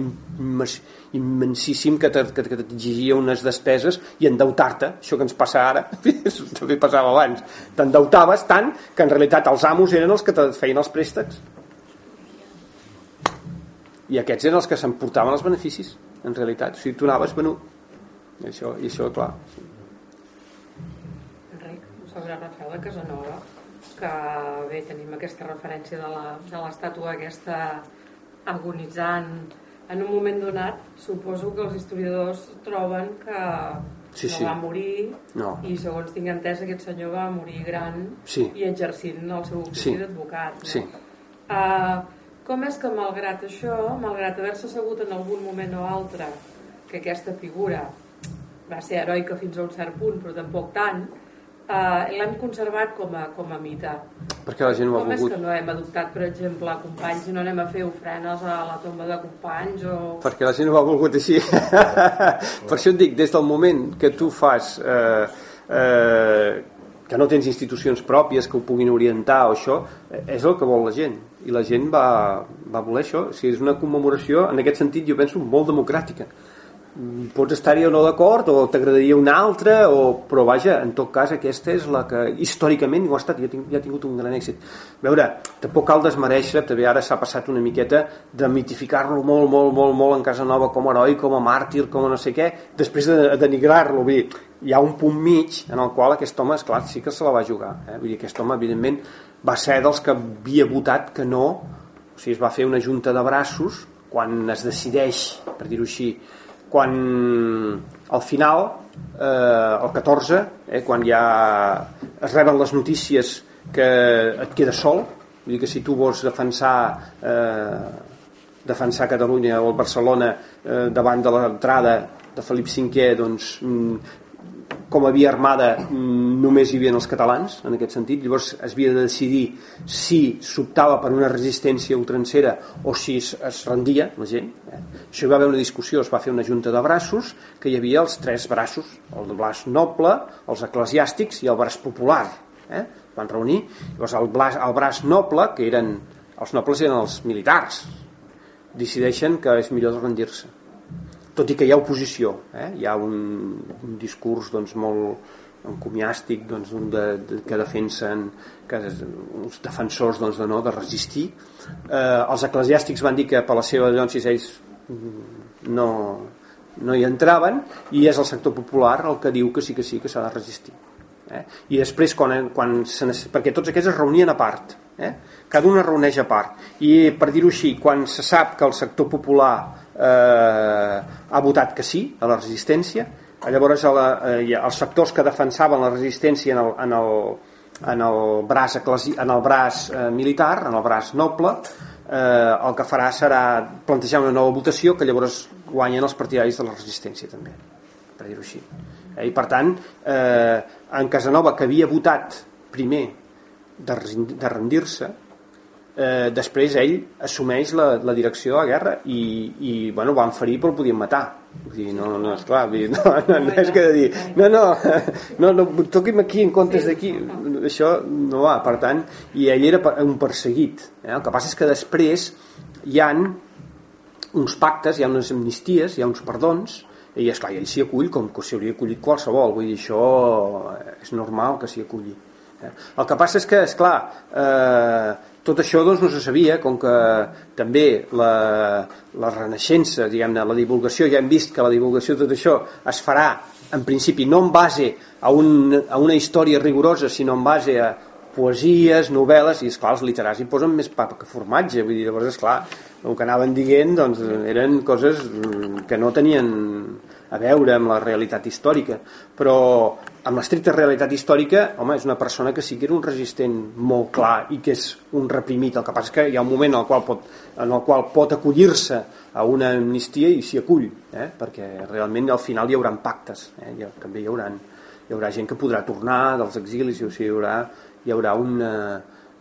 immensíssim que t'exigia unes despeses i endeutar-te, això que ens passa ara també passava abans t'endeutaves tant que en realitat els amos eren els que te feien els préstecs. I aquests eren els que s'emportaven els beneficis en realitat, o sigui, tu anaves bueno, i això, i això clar. Sobre Rafael de Casanova que bé, tenim aquesta referència de l'estàtua aquesta agonitzant en un moment donat suposo que els historiadors troben que Sí, no sí. va morir No. i segons tinc entès aquest senyor va morir gran Sí. i exercint el seu ofici Sí. d'advocat. No? Sí. Uh, com és que malgrat això, malgrat haver-se assegut en algun moment o altre que aquesta figura va ser heroica fins a un cert punt, però tampoc tant, uh, l'hem conservat com a, com a mite. perquè la gent ho ha Com és volgut. que no hem adoptat, per exemple, companys i no anem a fer ofrenes a la tomba de companys o... perquè la gent ho ha volgut així. Per això et dic, des del moment que tu fas eh, eh, que no tens institucions pròpies que ho puguin orientar o això, eh, és el que vol la gent. I la gent va, va voler això. O sigui, és una commemoració, en aquest sentit jo penso molt democràtica pots estar-hi o no d'acord o t'agradaria una altra o... però vaja, en tot cas aquesta és la que històricament ho ha estat ha, tingut, ha tingut un gran èxit. A veure, tampoc cal desmereixer també ara s'ha passat una miqueta de mitificar-lo molt, molt, molt, molt en Casa Nova com a heroi, com a màrtir, com a no sé què després de denigrar-lo. Vull dir, hi ha un punt mig en el qual aquest home, esclar, sí que se la va jugar eh? vull dir, aquest home evidentment va ser dels que havia votat que no. O sigui, es va fer una junta de braços quan es decideix, per dir-ho així quan al final eh, el 14 eh, quan ja es reben les notícies que et queda sol vull dir que si tu vols defensar eh, defensar Catalunya o el Barcelona eh, davant de l'entrada de Felip V doncs mm, com a via armada mm, només hi havia els catalans en aquest sentit, llavors es havia de decidir si s'optava per una resistència ultrancera o si es, es rendia la gent eh? això hi va haver una discussió, es va fer una junta de braços que hi havia els tres braços el braç noble, els eclesiàstics i el braç popular eh? van reunir, llavors el braç, el braç noble que eren, els nobles eren els militars decideixen que és millor rendir-se tot i que hi ha oposició eh? hi ha un, un discurs doncs, molt encomiàstic doncs, de, de, que defensen que és, uns defensors doncs, de, no, de resistir eh, els eclesiàstics van dir que per la seva llonsis ells mm, no, no hi entraven i és el sector popular el que diu que sí que sí que s'ha de resistir eh? i després quan, quan se, perquè tots aquests es reunien a part eh? cada un es reuneix a part i per dir-ho així, quan se sap que el sector popular eh, ha votat que sí a la resistència. Llavors a la, eh, els sectors que defensaven la resistència en el, en el, en el braç, eclesi, en el braç eh, militar, en el braç noble eh, el que farà serà plantejar una nova votació que llavors guanyen els partidaris de la resistència també per dir-ho així. Eh, i per tant eh, en Casanova que havia votat primer de, de rendir-se eh, després ell assumeix la, la direcció de la guerra i, i bueno, van ferir però el podien matar vull dir, no, no, esclar, vull dir, no, no, no és que de dir no, no, no, no toqui'm aquí en comptes d'aquí això no va, per tant i ell era un perseguit eh? el que passa és que després hi han uns pactes, hi ha unes amnisties hi ha uns perdons i esclar, ell s'hi acull com que s'hi hauria acollit qualsevol vull dir, això és normal que s'hi aculli eh? el que passa és que, esclar eh, tot això doncs, no se sabia, com que també la, la renaixença, diguem-ne, la divulgació, ja hem vist que la divulgació de tot això es farà en principi no en base a, un, a una història rigorosa, sinó en base a poesies, novel·les, i esclar, els literats hi posen més papa que formatge, vull dir, llavors, esclar, el que anaven dient doncs, eren coses que no tenien a veure amb la realitat històrica, però amb l'estricta realitat històrica, home, és una persona que sí que era un resistent molt clar i que és un reprimit. El que passa que hi ha un moment en el qual pot, en el qual pot acollir-se a una amnistia i s'hi acull, eh? perquè realment al final hi haurà pactes, eh? I també hi haurà, hi haurà gent que podrà tornar dels exilis, o sigui, hi haurà, hi haurà una,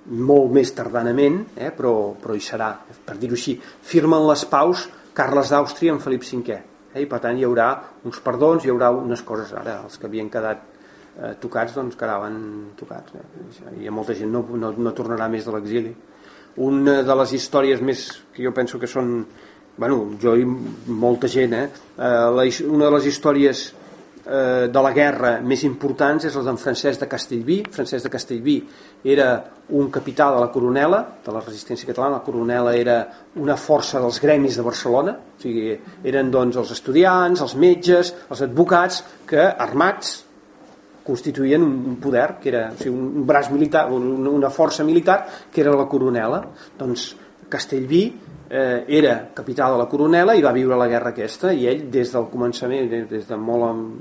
molt més tardanament, eh? però, però hi serà, per dir-ho així. Firmen les paus Carles d'Àustria amb Felip V, eh? i per tant hi haurà uns perdons, hi haurà unes coses ara, els que havien quedat eh, tocats doncs quedaven tocats eh? i molta gent no, no, no tornarà més de l'exili una de les històries més que jo penso que són bueno, jo i molta gent eh? Eh, la, una de les històries eh, de la guerra més importants és la d'en Francesc de Castellví. Francesc de Castellví era un capità de la coronela de la resistència catalana, la coronela era una força dels gremis de Barcelona. O sigui, eren doncs els estudiants els metges, els advocats que armats constituïen un poder que era o sigui, un braç militar, una força militar que era la coronela. Doncs Castellví eh, era capità de la coronela i va viure la guerra aquesta i ell des del començament des de molt,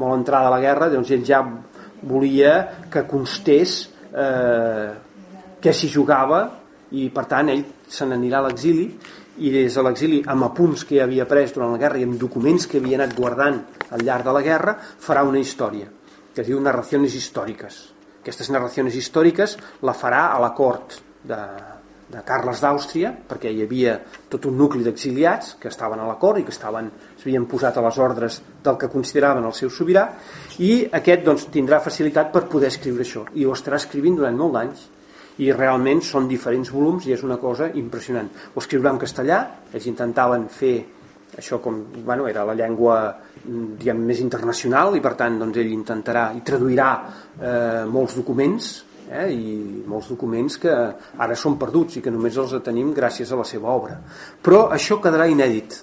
molt entrada a la guerra, doncs ell ja volia que constés eh, què s'hi jugava i per tant ell se n'anirà a l'exili i des de l'exili amb apunts que havia pres durant la guerra i amb documents que havia anat guardant al llarg de la guerra farà una història que es diu Narracions històriques aquestes narracions històriques la farà a la cort de, de Carles d'Àustria perquè hi havia tot un nucli d'exiliats que estaven a la cort i que estaven, s'havien posat a les ordres del que consideraven el seu sobirà i aquest doncs, tindrà facilitat per poder escriure això i ho estarà escrivint durant molt d'anys i realment són diferents volums i és una cosa impressionant. Ho escriurà en castellà, ells intentaven fer això com, bueno, era la llengua diguem, més internacional i per tant doncs, ell intentarà i traduirà eh, molts documents eh, i molts documents que ara són perduts i que només els tenim gràcies a la seva obra. Però això quedarà inèdit.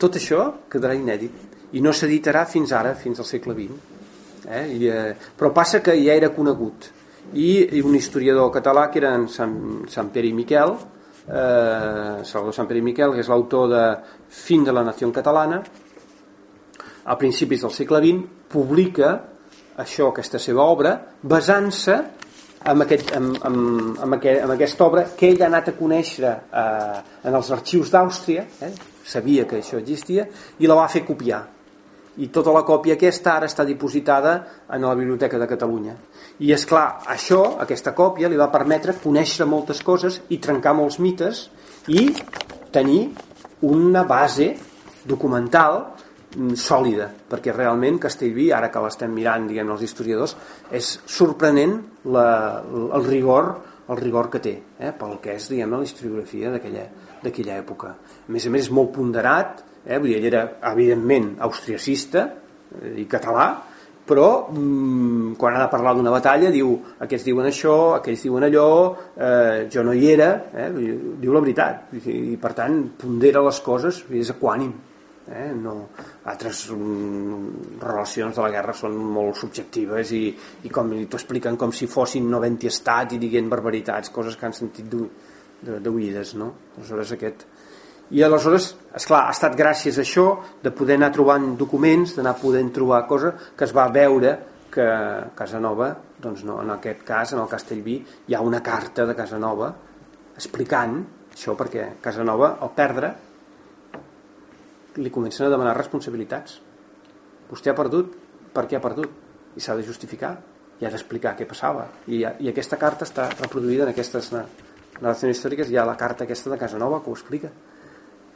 Tot això quedarà inèdit i no s'editarà fins ara, fins al segle XX. Eh? I, eh, però passa que ja era conegut i, i un historiador català que era en Sant, Sant Pere i Miquel eh, Salvador Sant Pere i Miquel que és l'autor de Fin de la Nació Catalana a principis del segle XX publica això, aquesta seva obra basant-se amb, aquest, amb, amb, amb, aquest, amb aquesta obra que ell ha anat a conèixer eh, en els arxius d'Àustria, eh, sabia que això existia, i la va fer copiar. I tota la còpia aquesta ara està dipositada en la Biblioteca de Catalunya. I és clar, això, aquesta còpia, li va permetre conèixer moltes coses i trencar molts mites i tenir una base documental Mm, sòlida, perquè realment Castellví, ara que l'estem mirant diguem els historiadors, és sorprenent la, el rigor el rigor que té, eh, pel que és diguem la historiografia d'aquella època. A més a més, és molt ponderat, eh, vull dir, ell era evidentment austriacista eh, i català, però mmm, quan ha de parlar d'una batalla diu aquests diuen això, aquells diuen allò eh, jo no hi era eh, diu la veritat i per tant pondera les coses i és equànim eh? no, altres mm, relacions de la guerra són molt subjectives i, i com t'ho expliquen com si fossin no havent estat i dient barbaritats, coses que han sentit d'oïdes no? aleshores aquest i aleshores, és clar, ha estat gràcies a això de poder anar trobant documents d'anar podent trobar coses que es va veure que Casanova doncs no, en aquest cas, en el Castellví hi ha una carta de Casanova explicant això perquè Casanova al perdre li comencen a demanar responsabilitats. Vostè ha perdut, per què ha perdut? I s'ha de justificar i ha d'explicar què passava. I, I aquesta carta està reproduïda en aquestes narracions històriques. Hi ha la carta aquesta de Casanova que ho explica.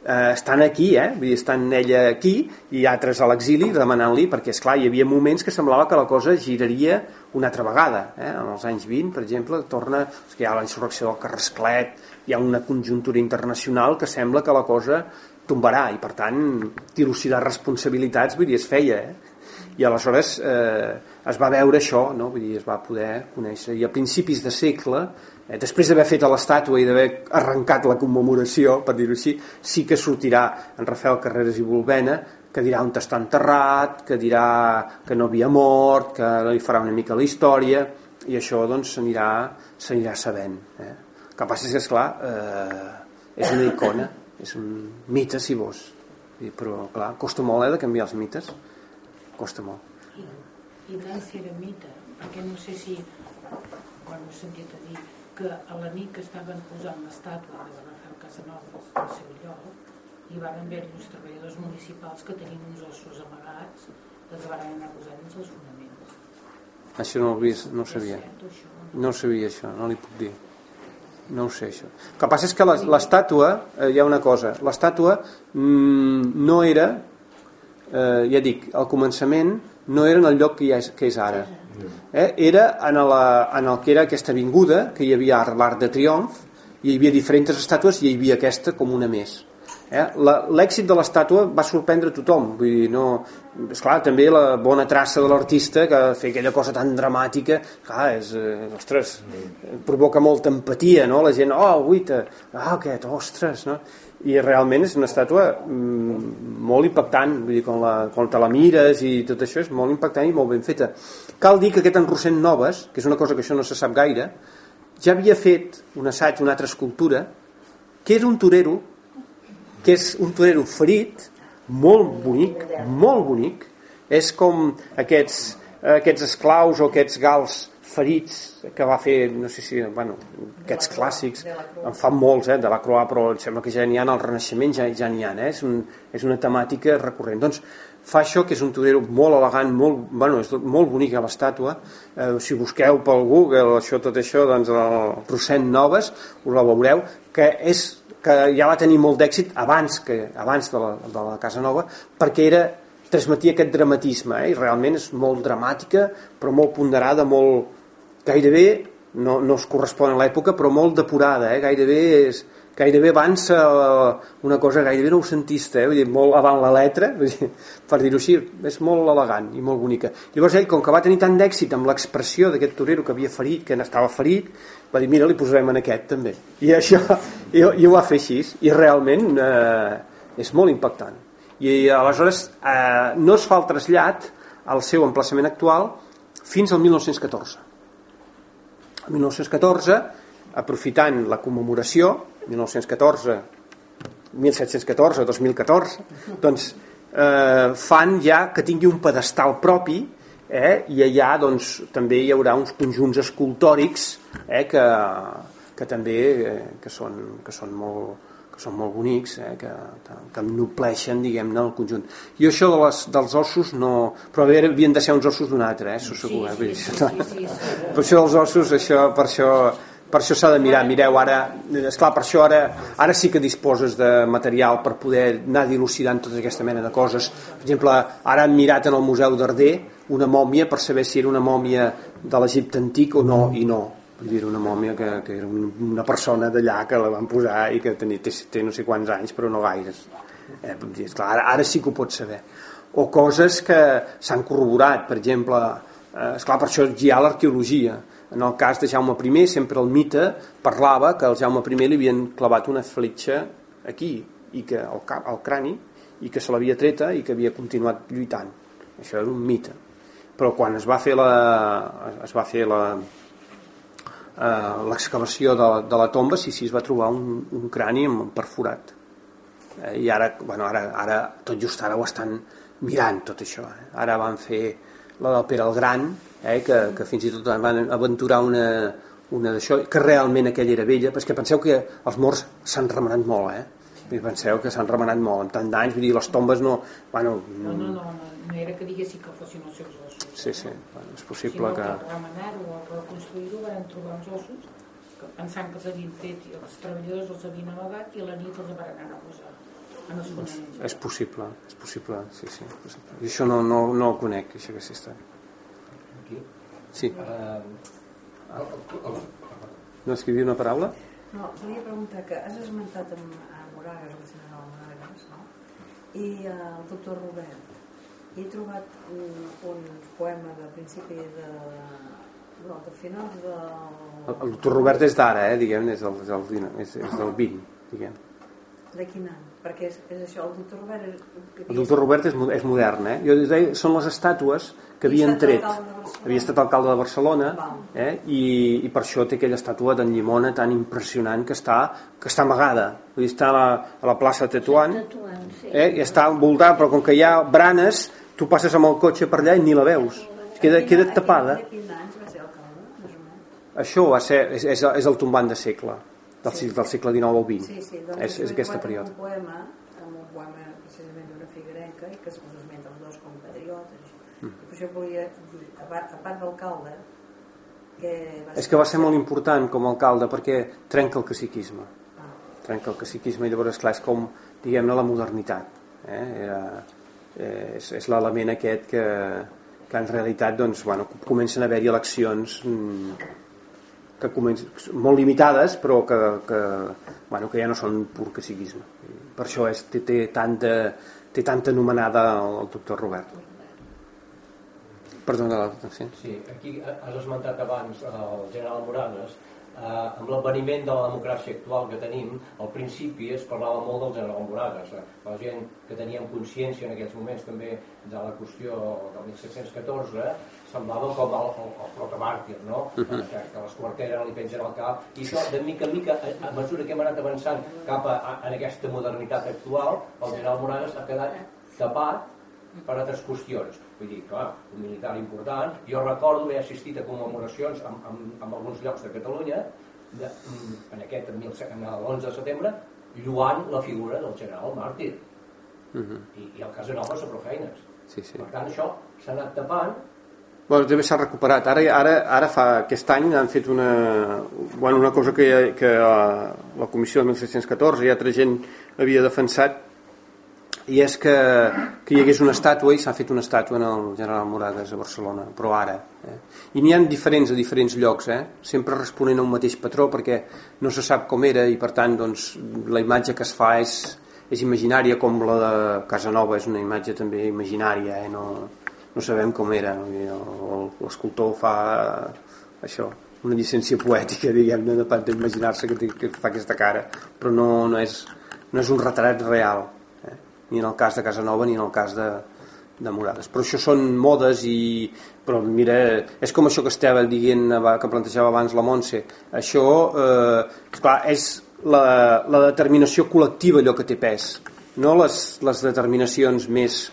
Eh, estan aquí, eh? Vull dir, estan ella aquí i altres a l'exili demanant-li, perquè és clar hi havia moments que semblava que la cosa giraria una altra vegada. Eh? En els anys 20, per exemple, torna, que hi ha la insurrecció del Carrasclet, hi ha una conjuntura internacional que sembla que la cosa tombarà i per tant dilucidar responsabilitats vull dir, es feia eh? i aleshores eh, es va veure això no? vull dir, es va poder conèixer i a principis de segle eh, després d'haver fet l'estàtua i d'haver arrencat la commemoració per dir-ho així, sí que sortirà en Rafael Carreras i Volvena que dirà on està enterrat que dirà que no havia mort que li farà una mica la història i això doncs s'anirà sabent eh? el que passa és que esclar eh, és una icona és un mite si vos I, però clar, costa molt eh, de canviar els mites costa molt i, si era mite perquè no sé si quan ho he sentit a dir que a la nit que estaven posant l'estàtua de Rafael Casanovas al seu lloc hi van haver uns treballadors municipals que tenien uns ossos amagats els van anar posant dins els fonaments. Això no ho vist, no ho sabia. no sabia això, no li puc dir. No ho sé això. El que passa és que l'estàtua eh, hi ha una cosa, l'estàtua mm, no era eh, ja dic, al començament no era en el lloc que, és, que és ara eh? era en, la, en el que era aquesta avinguda que hi havia l'Arc de Triomf hi havia diferents estàtues i hi havia aquesta com una més Eh? L'èxit de l'estàtua va sorprendre tothom. Vull dir, no... Esclar, també la bona traça de l'artista que fer aquella cosa tan dramàtica, clar, és, eh, ostres, provoca molta empatia, no? La gent, oh, guita, ah, aquest, ostres, no? I realment és una estàtua mm, molt impactant, vull dir, quan, la, quan te la mires i tot això és molt impactant i molt ben feta. Cal dir que aquest en Noves, que és una cosa que això no se sap gaire, ja havia fet un assaig, una altra escultura, que era un torero que és un torero ferit, molt bonic, molt bonic, és com aquests, aquests esclaus o aquests gals ferits que va fer, no sé si, bueno, aquests clàssics, en fan molts, eh, de la Croix, però em sembla que ja n'hi ha al Renaixement, ja, ja n'hi ha, eh? és, un, és una temàtica recurrent. Doncs fa això, que és un torero molt elegant, molt, bueno, és molt bonica l'estàtua, eh, si busqueu pel Google això, tot això, doncs el Rosent Noves, us la veureu, que és que ja va tenir molt d'èxit abans, que, abans de, la, de la Casa Nova, perquè era transmetia aquest dramatisme eh? i realment és molt dramàtica però molt ponderada, molt, gairebé no, no es correspon a l'època però molt depurada, eh? gairebé és, gairebé avança una cosa gairebé noucentista, eh? Vull dir, molt avant la letra, per dir-ho així, és molt elegant i molt bonica. Llavors ell, com que va tenir tant d'èxit amb l'expressió d'aquest torero que havia ferit, que n'estava ferit, va dir, mira, li posarem en aquest també. I això, i, i ho va fer així, i realment eh, és molt impactant. I aleshores eh, no es fa el trasllat al seu emplaçament actual fins al 1914 el 1914, aprofitant la commemoració, 1914, 1714, 2014, doncs eh, fan ja que tingui un pedestal propi eh, i allà doncs, també hi haurà uns conjunts escultòrics eh, que, que també eh, que són, que són molt, que són molt bonics, eh, que, que nopleixen, diguem-ne, el conjunt. I això de les, dels ossos no... Però havien de ser uns ossos d'un altre, eh, això segur. Eh? Sí, sí, sí, sí, sí, sí. Per això dels ossos, això, per això per això s'ha de mirar, mireu ara esclar, per això ara, ara sí que disposes de material per poder anar dilucidant tota aquesta mena de coses per exemple, ara han mirat en el Museu d'Arder una mòmia per saber si era una mòmia de l'Egipte antic o no, i no vull dir, una mòmia que, que era una persona d'allà que la van posar i que tenia, té, té no sé quants anys però no gaires. Eh, dir, esclar, ara, ara sí que ho pots saber. O coses que s'han corroborat per exemple, eh, esclar, per això hi ha l'arqueologia. En el cas de Jaume I sempre el mite parlava que al Jaume I li havien clavat una fletxa aquí i que el, cap, el crani i que se l'havia treta i que havia continuat lluitant. Això era un mite. Però quan es va fer la, es va fer la, l'excavació de, de la tomba sí, sí, es va trobar un, un crani perforat eh, i ara, bueno, ara, ara tot just ara ho estan mirant tot això eh? ara van fer la del Pere el Gran eh, que, que fins i tot van aventurar una, una d'això, que realment aquella era vella, perquè penseu que els morts s'han remenat molt, eh? I penseu que s'han remenat molt, amb tant d'anys, vull dir, les tombes no... Bueno, no, no, no, no, no era que diguessin que fossin els seus. Sí, sí, bueno, és possible si que... Si remenar-ho o reconstruir-ho van trobar uns ossos que pensant que els havien fet i els treballadors els havien amagat i a la nit els van anar a posar. És possible, és possible, sí, sí. Possible. I això no, no, no ho conec, això que història. Aquí? Sí. Uh, no escrivia una paraula? No, volia preguntar que has esmentat amb, a Moragas, el senyor Moragas, no? I uh, el doctor Robert, he trobat un, un poema de principi de... no, de finals del... El, el doctor Robert és d'ara, eh, diguem, és del, és, del, és, és del 20, diguem. De quin any? Perquè és, és això, el doctor Robert... És... El doctor Robert és, és modern, eh? Jo deia, són les estàtues que havien tret. Havia estat alcalde de Barcelona eh? I, i per això té aquella estàtua d'en Llimona tan impressionant que està, que està amagada. Vull dir, està a la, a la plaça Tetuan eh? i està envoltada, però com que hi ha branes, tu passes amb el cotxe per allà i ni la veus. Queda, queda tapada. Això va ser, és, és, és el tombant de segle del, sí. del segle XIX al XX. Sí, sí, doncs és, és aquesta període. Un poema, amb un poema precisament d'una figuerenca i que es esmenta els dos com patriotes. Mm. I per això volia dir, a part, a part d'alcalde, que va és que va ser molt important com a alcalde perquè trenca el caciquisme. Ah. Trenca el caciquisme i llavors, clar, és com, diguem-ne, la modernitat. Eh? Era, eh, és, és l'element aquest que, que en realitat doncs, bueno, comencen a haver-hi eleccions mm, que comencen, molt limitades però que, que, bueno, que ja no són pur caciquisme per això és, té, té, tanta, té tanta anomenada el, el doctor Robert perdona sí. sí, aquí has esmentat abans el general Morales eh, amb l'adveniment de la democràcia actual que tenim, al principi es parlava molt del general Moragas. Eh? La gent que teníem consciència en aquells moments també de la qüestió del 1714 semblava com el, el, el protomàrtir, no? Uh -huh. que, que les quarteres li pengen al cap. I això, de mica en mica, a, a mesura que hem anat avançant cap a, a, en aquesta modernitat actual, el general Moragas ha quedat tapat per altres qüestions. Vull dir, clar, un militar important. Jo recordo haver assistit a commemoracions en, en, en alguns llocs de Catalunya de, en aquest en l'11 de setembre lluant la figura del general màrtir. Uh -huh. I, i el Casanova sobre feines. Sí, sí. Per tant, això s'ha anat tapant Bueno, també s'ha recuperat. Ara, ara, ara fa aquest any han fet una, bueno, una cosa que, que la, la comissió de 1714 i altra gent havia defensat i és que, que hi hagués una estàtua i s'ha fet una estàtua en el General Morades a Barcelona, però ara. Eh? I n'hi ha diferents a diferents llocs, eh? sempre responent a un mateix patró perquè no se sap com era i per tant doncs, la imatge que es fa és, és imaginària com la de Casanova és una imatge també imaginària, eh? no, no sabem com era, l'escultor fa això, una llicència poètica, diguem-ne, d'imaginar-se que, que fa aquesta cara, però no, no, és, no és un retrat real ni en el cas de Casanova ni en el cas de, de Morades. Però això són modes i... Però mira, és com això que estava dient, que plantejava abans la Montse. Això, eh, esclar, és la, la determinació col·lectiva allò que té pes. No les, les determinacions més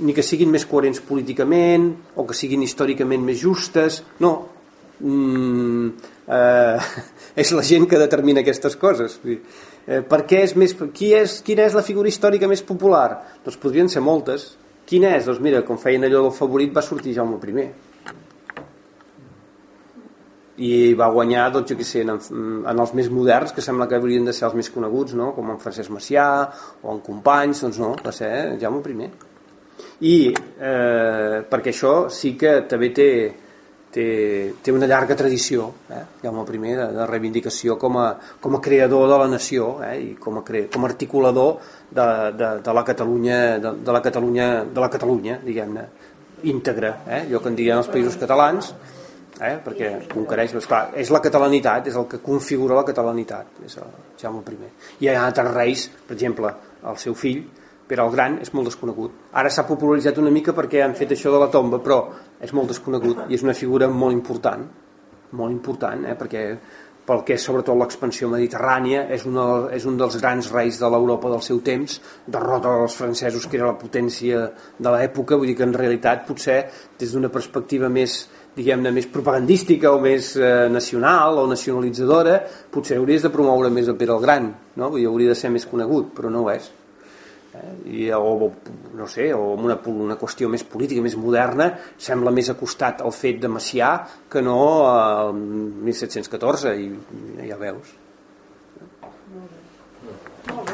ni que siguin més coherents políticament o que siguin històricament més justes no mm, eh, és la gent que determina aquestes coses Eh, per què és més, qui és, quina és la figura històrica més popular? Doncs podrien ser moltes. Quina és? Doncs mira, com feien allò del favorit va sortir Jaume I. I va guanyar, doncs jo què sé, en, en els més moderns, que sembla que haurien de ser els més coneguts, no? com en Francesc Macià o en Companys, doncs no, va ser Jaume I. I eh, perquè això sí que també té, té, té una llarga tradició, eh? Jaume I, de, de reivindicació com a, com a creador de la nació eh? i com a, cre, com a articulador de, de, de, la Catalunya, de, de la Catalunya, de la Catalunya, diguem-ne, íntegra, eh? allò que en diguem els països catalans, eh? perquè conquereix, és, clar, és la catalanitat, és el que configura la catalanitat, és el Jaume I. I hi ha altres reis, per exemple, el seu fill, Pere el Gran és molt desconegut. Ara s'ha popularitzat una mica perquè han fet això de la tomba, però és molt desconegut i és una figura molt important, molt important, eh? perquè pel que és sobretot l'expansió mediterrània, és, una, és un dels grans reis de l'Europa del seu temps, derrota els francesos, que era la potència de l'època, vull dir que en realitat potser des d'una perspectiva més diguem-ne més propagandística o més eh, nacional o nacionalitzadora, potser hauries de promoure més el Pere el Gran, no? Vull dir, hauria de ser més conegut, però no ho és? I, o, no sé, o una, una qüestió més política, més moderna, sembla més acostat al fet de Macià que no al 1714, i, i ja veus. Molt bé. Molt bé.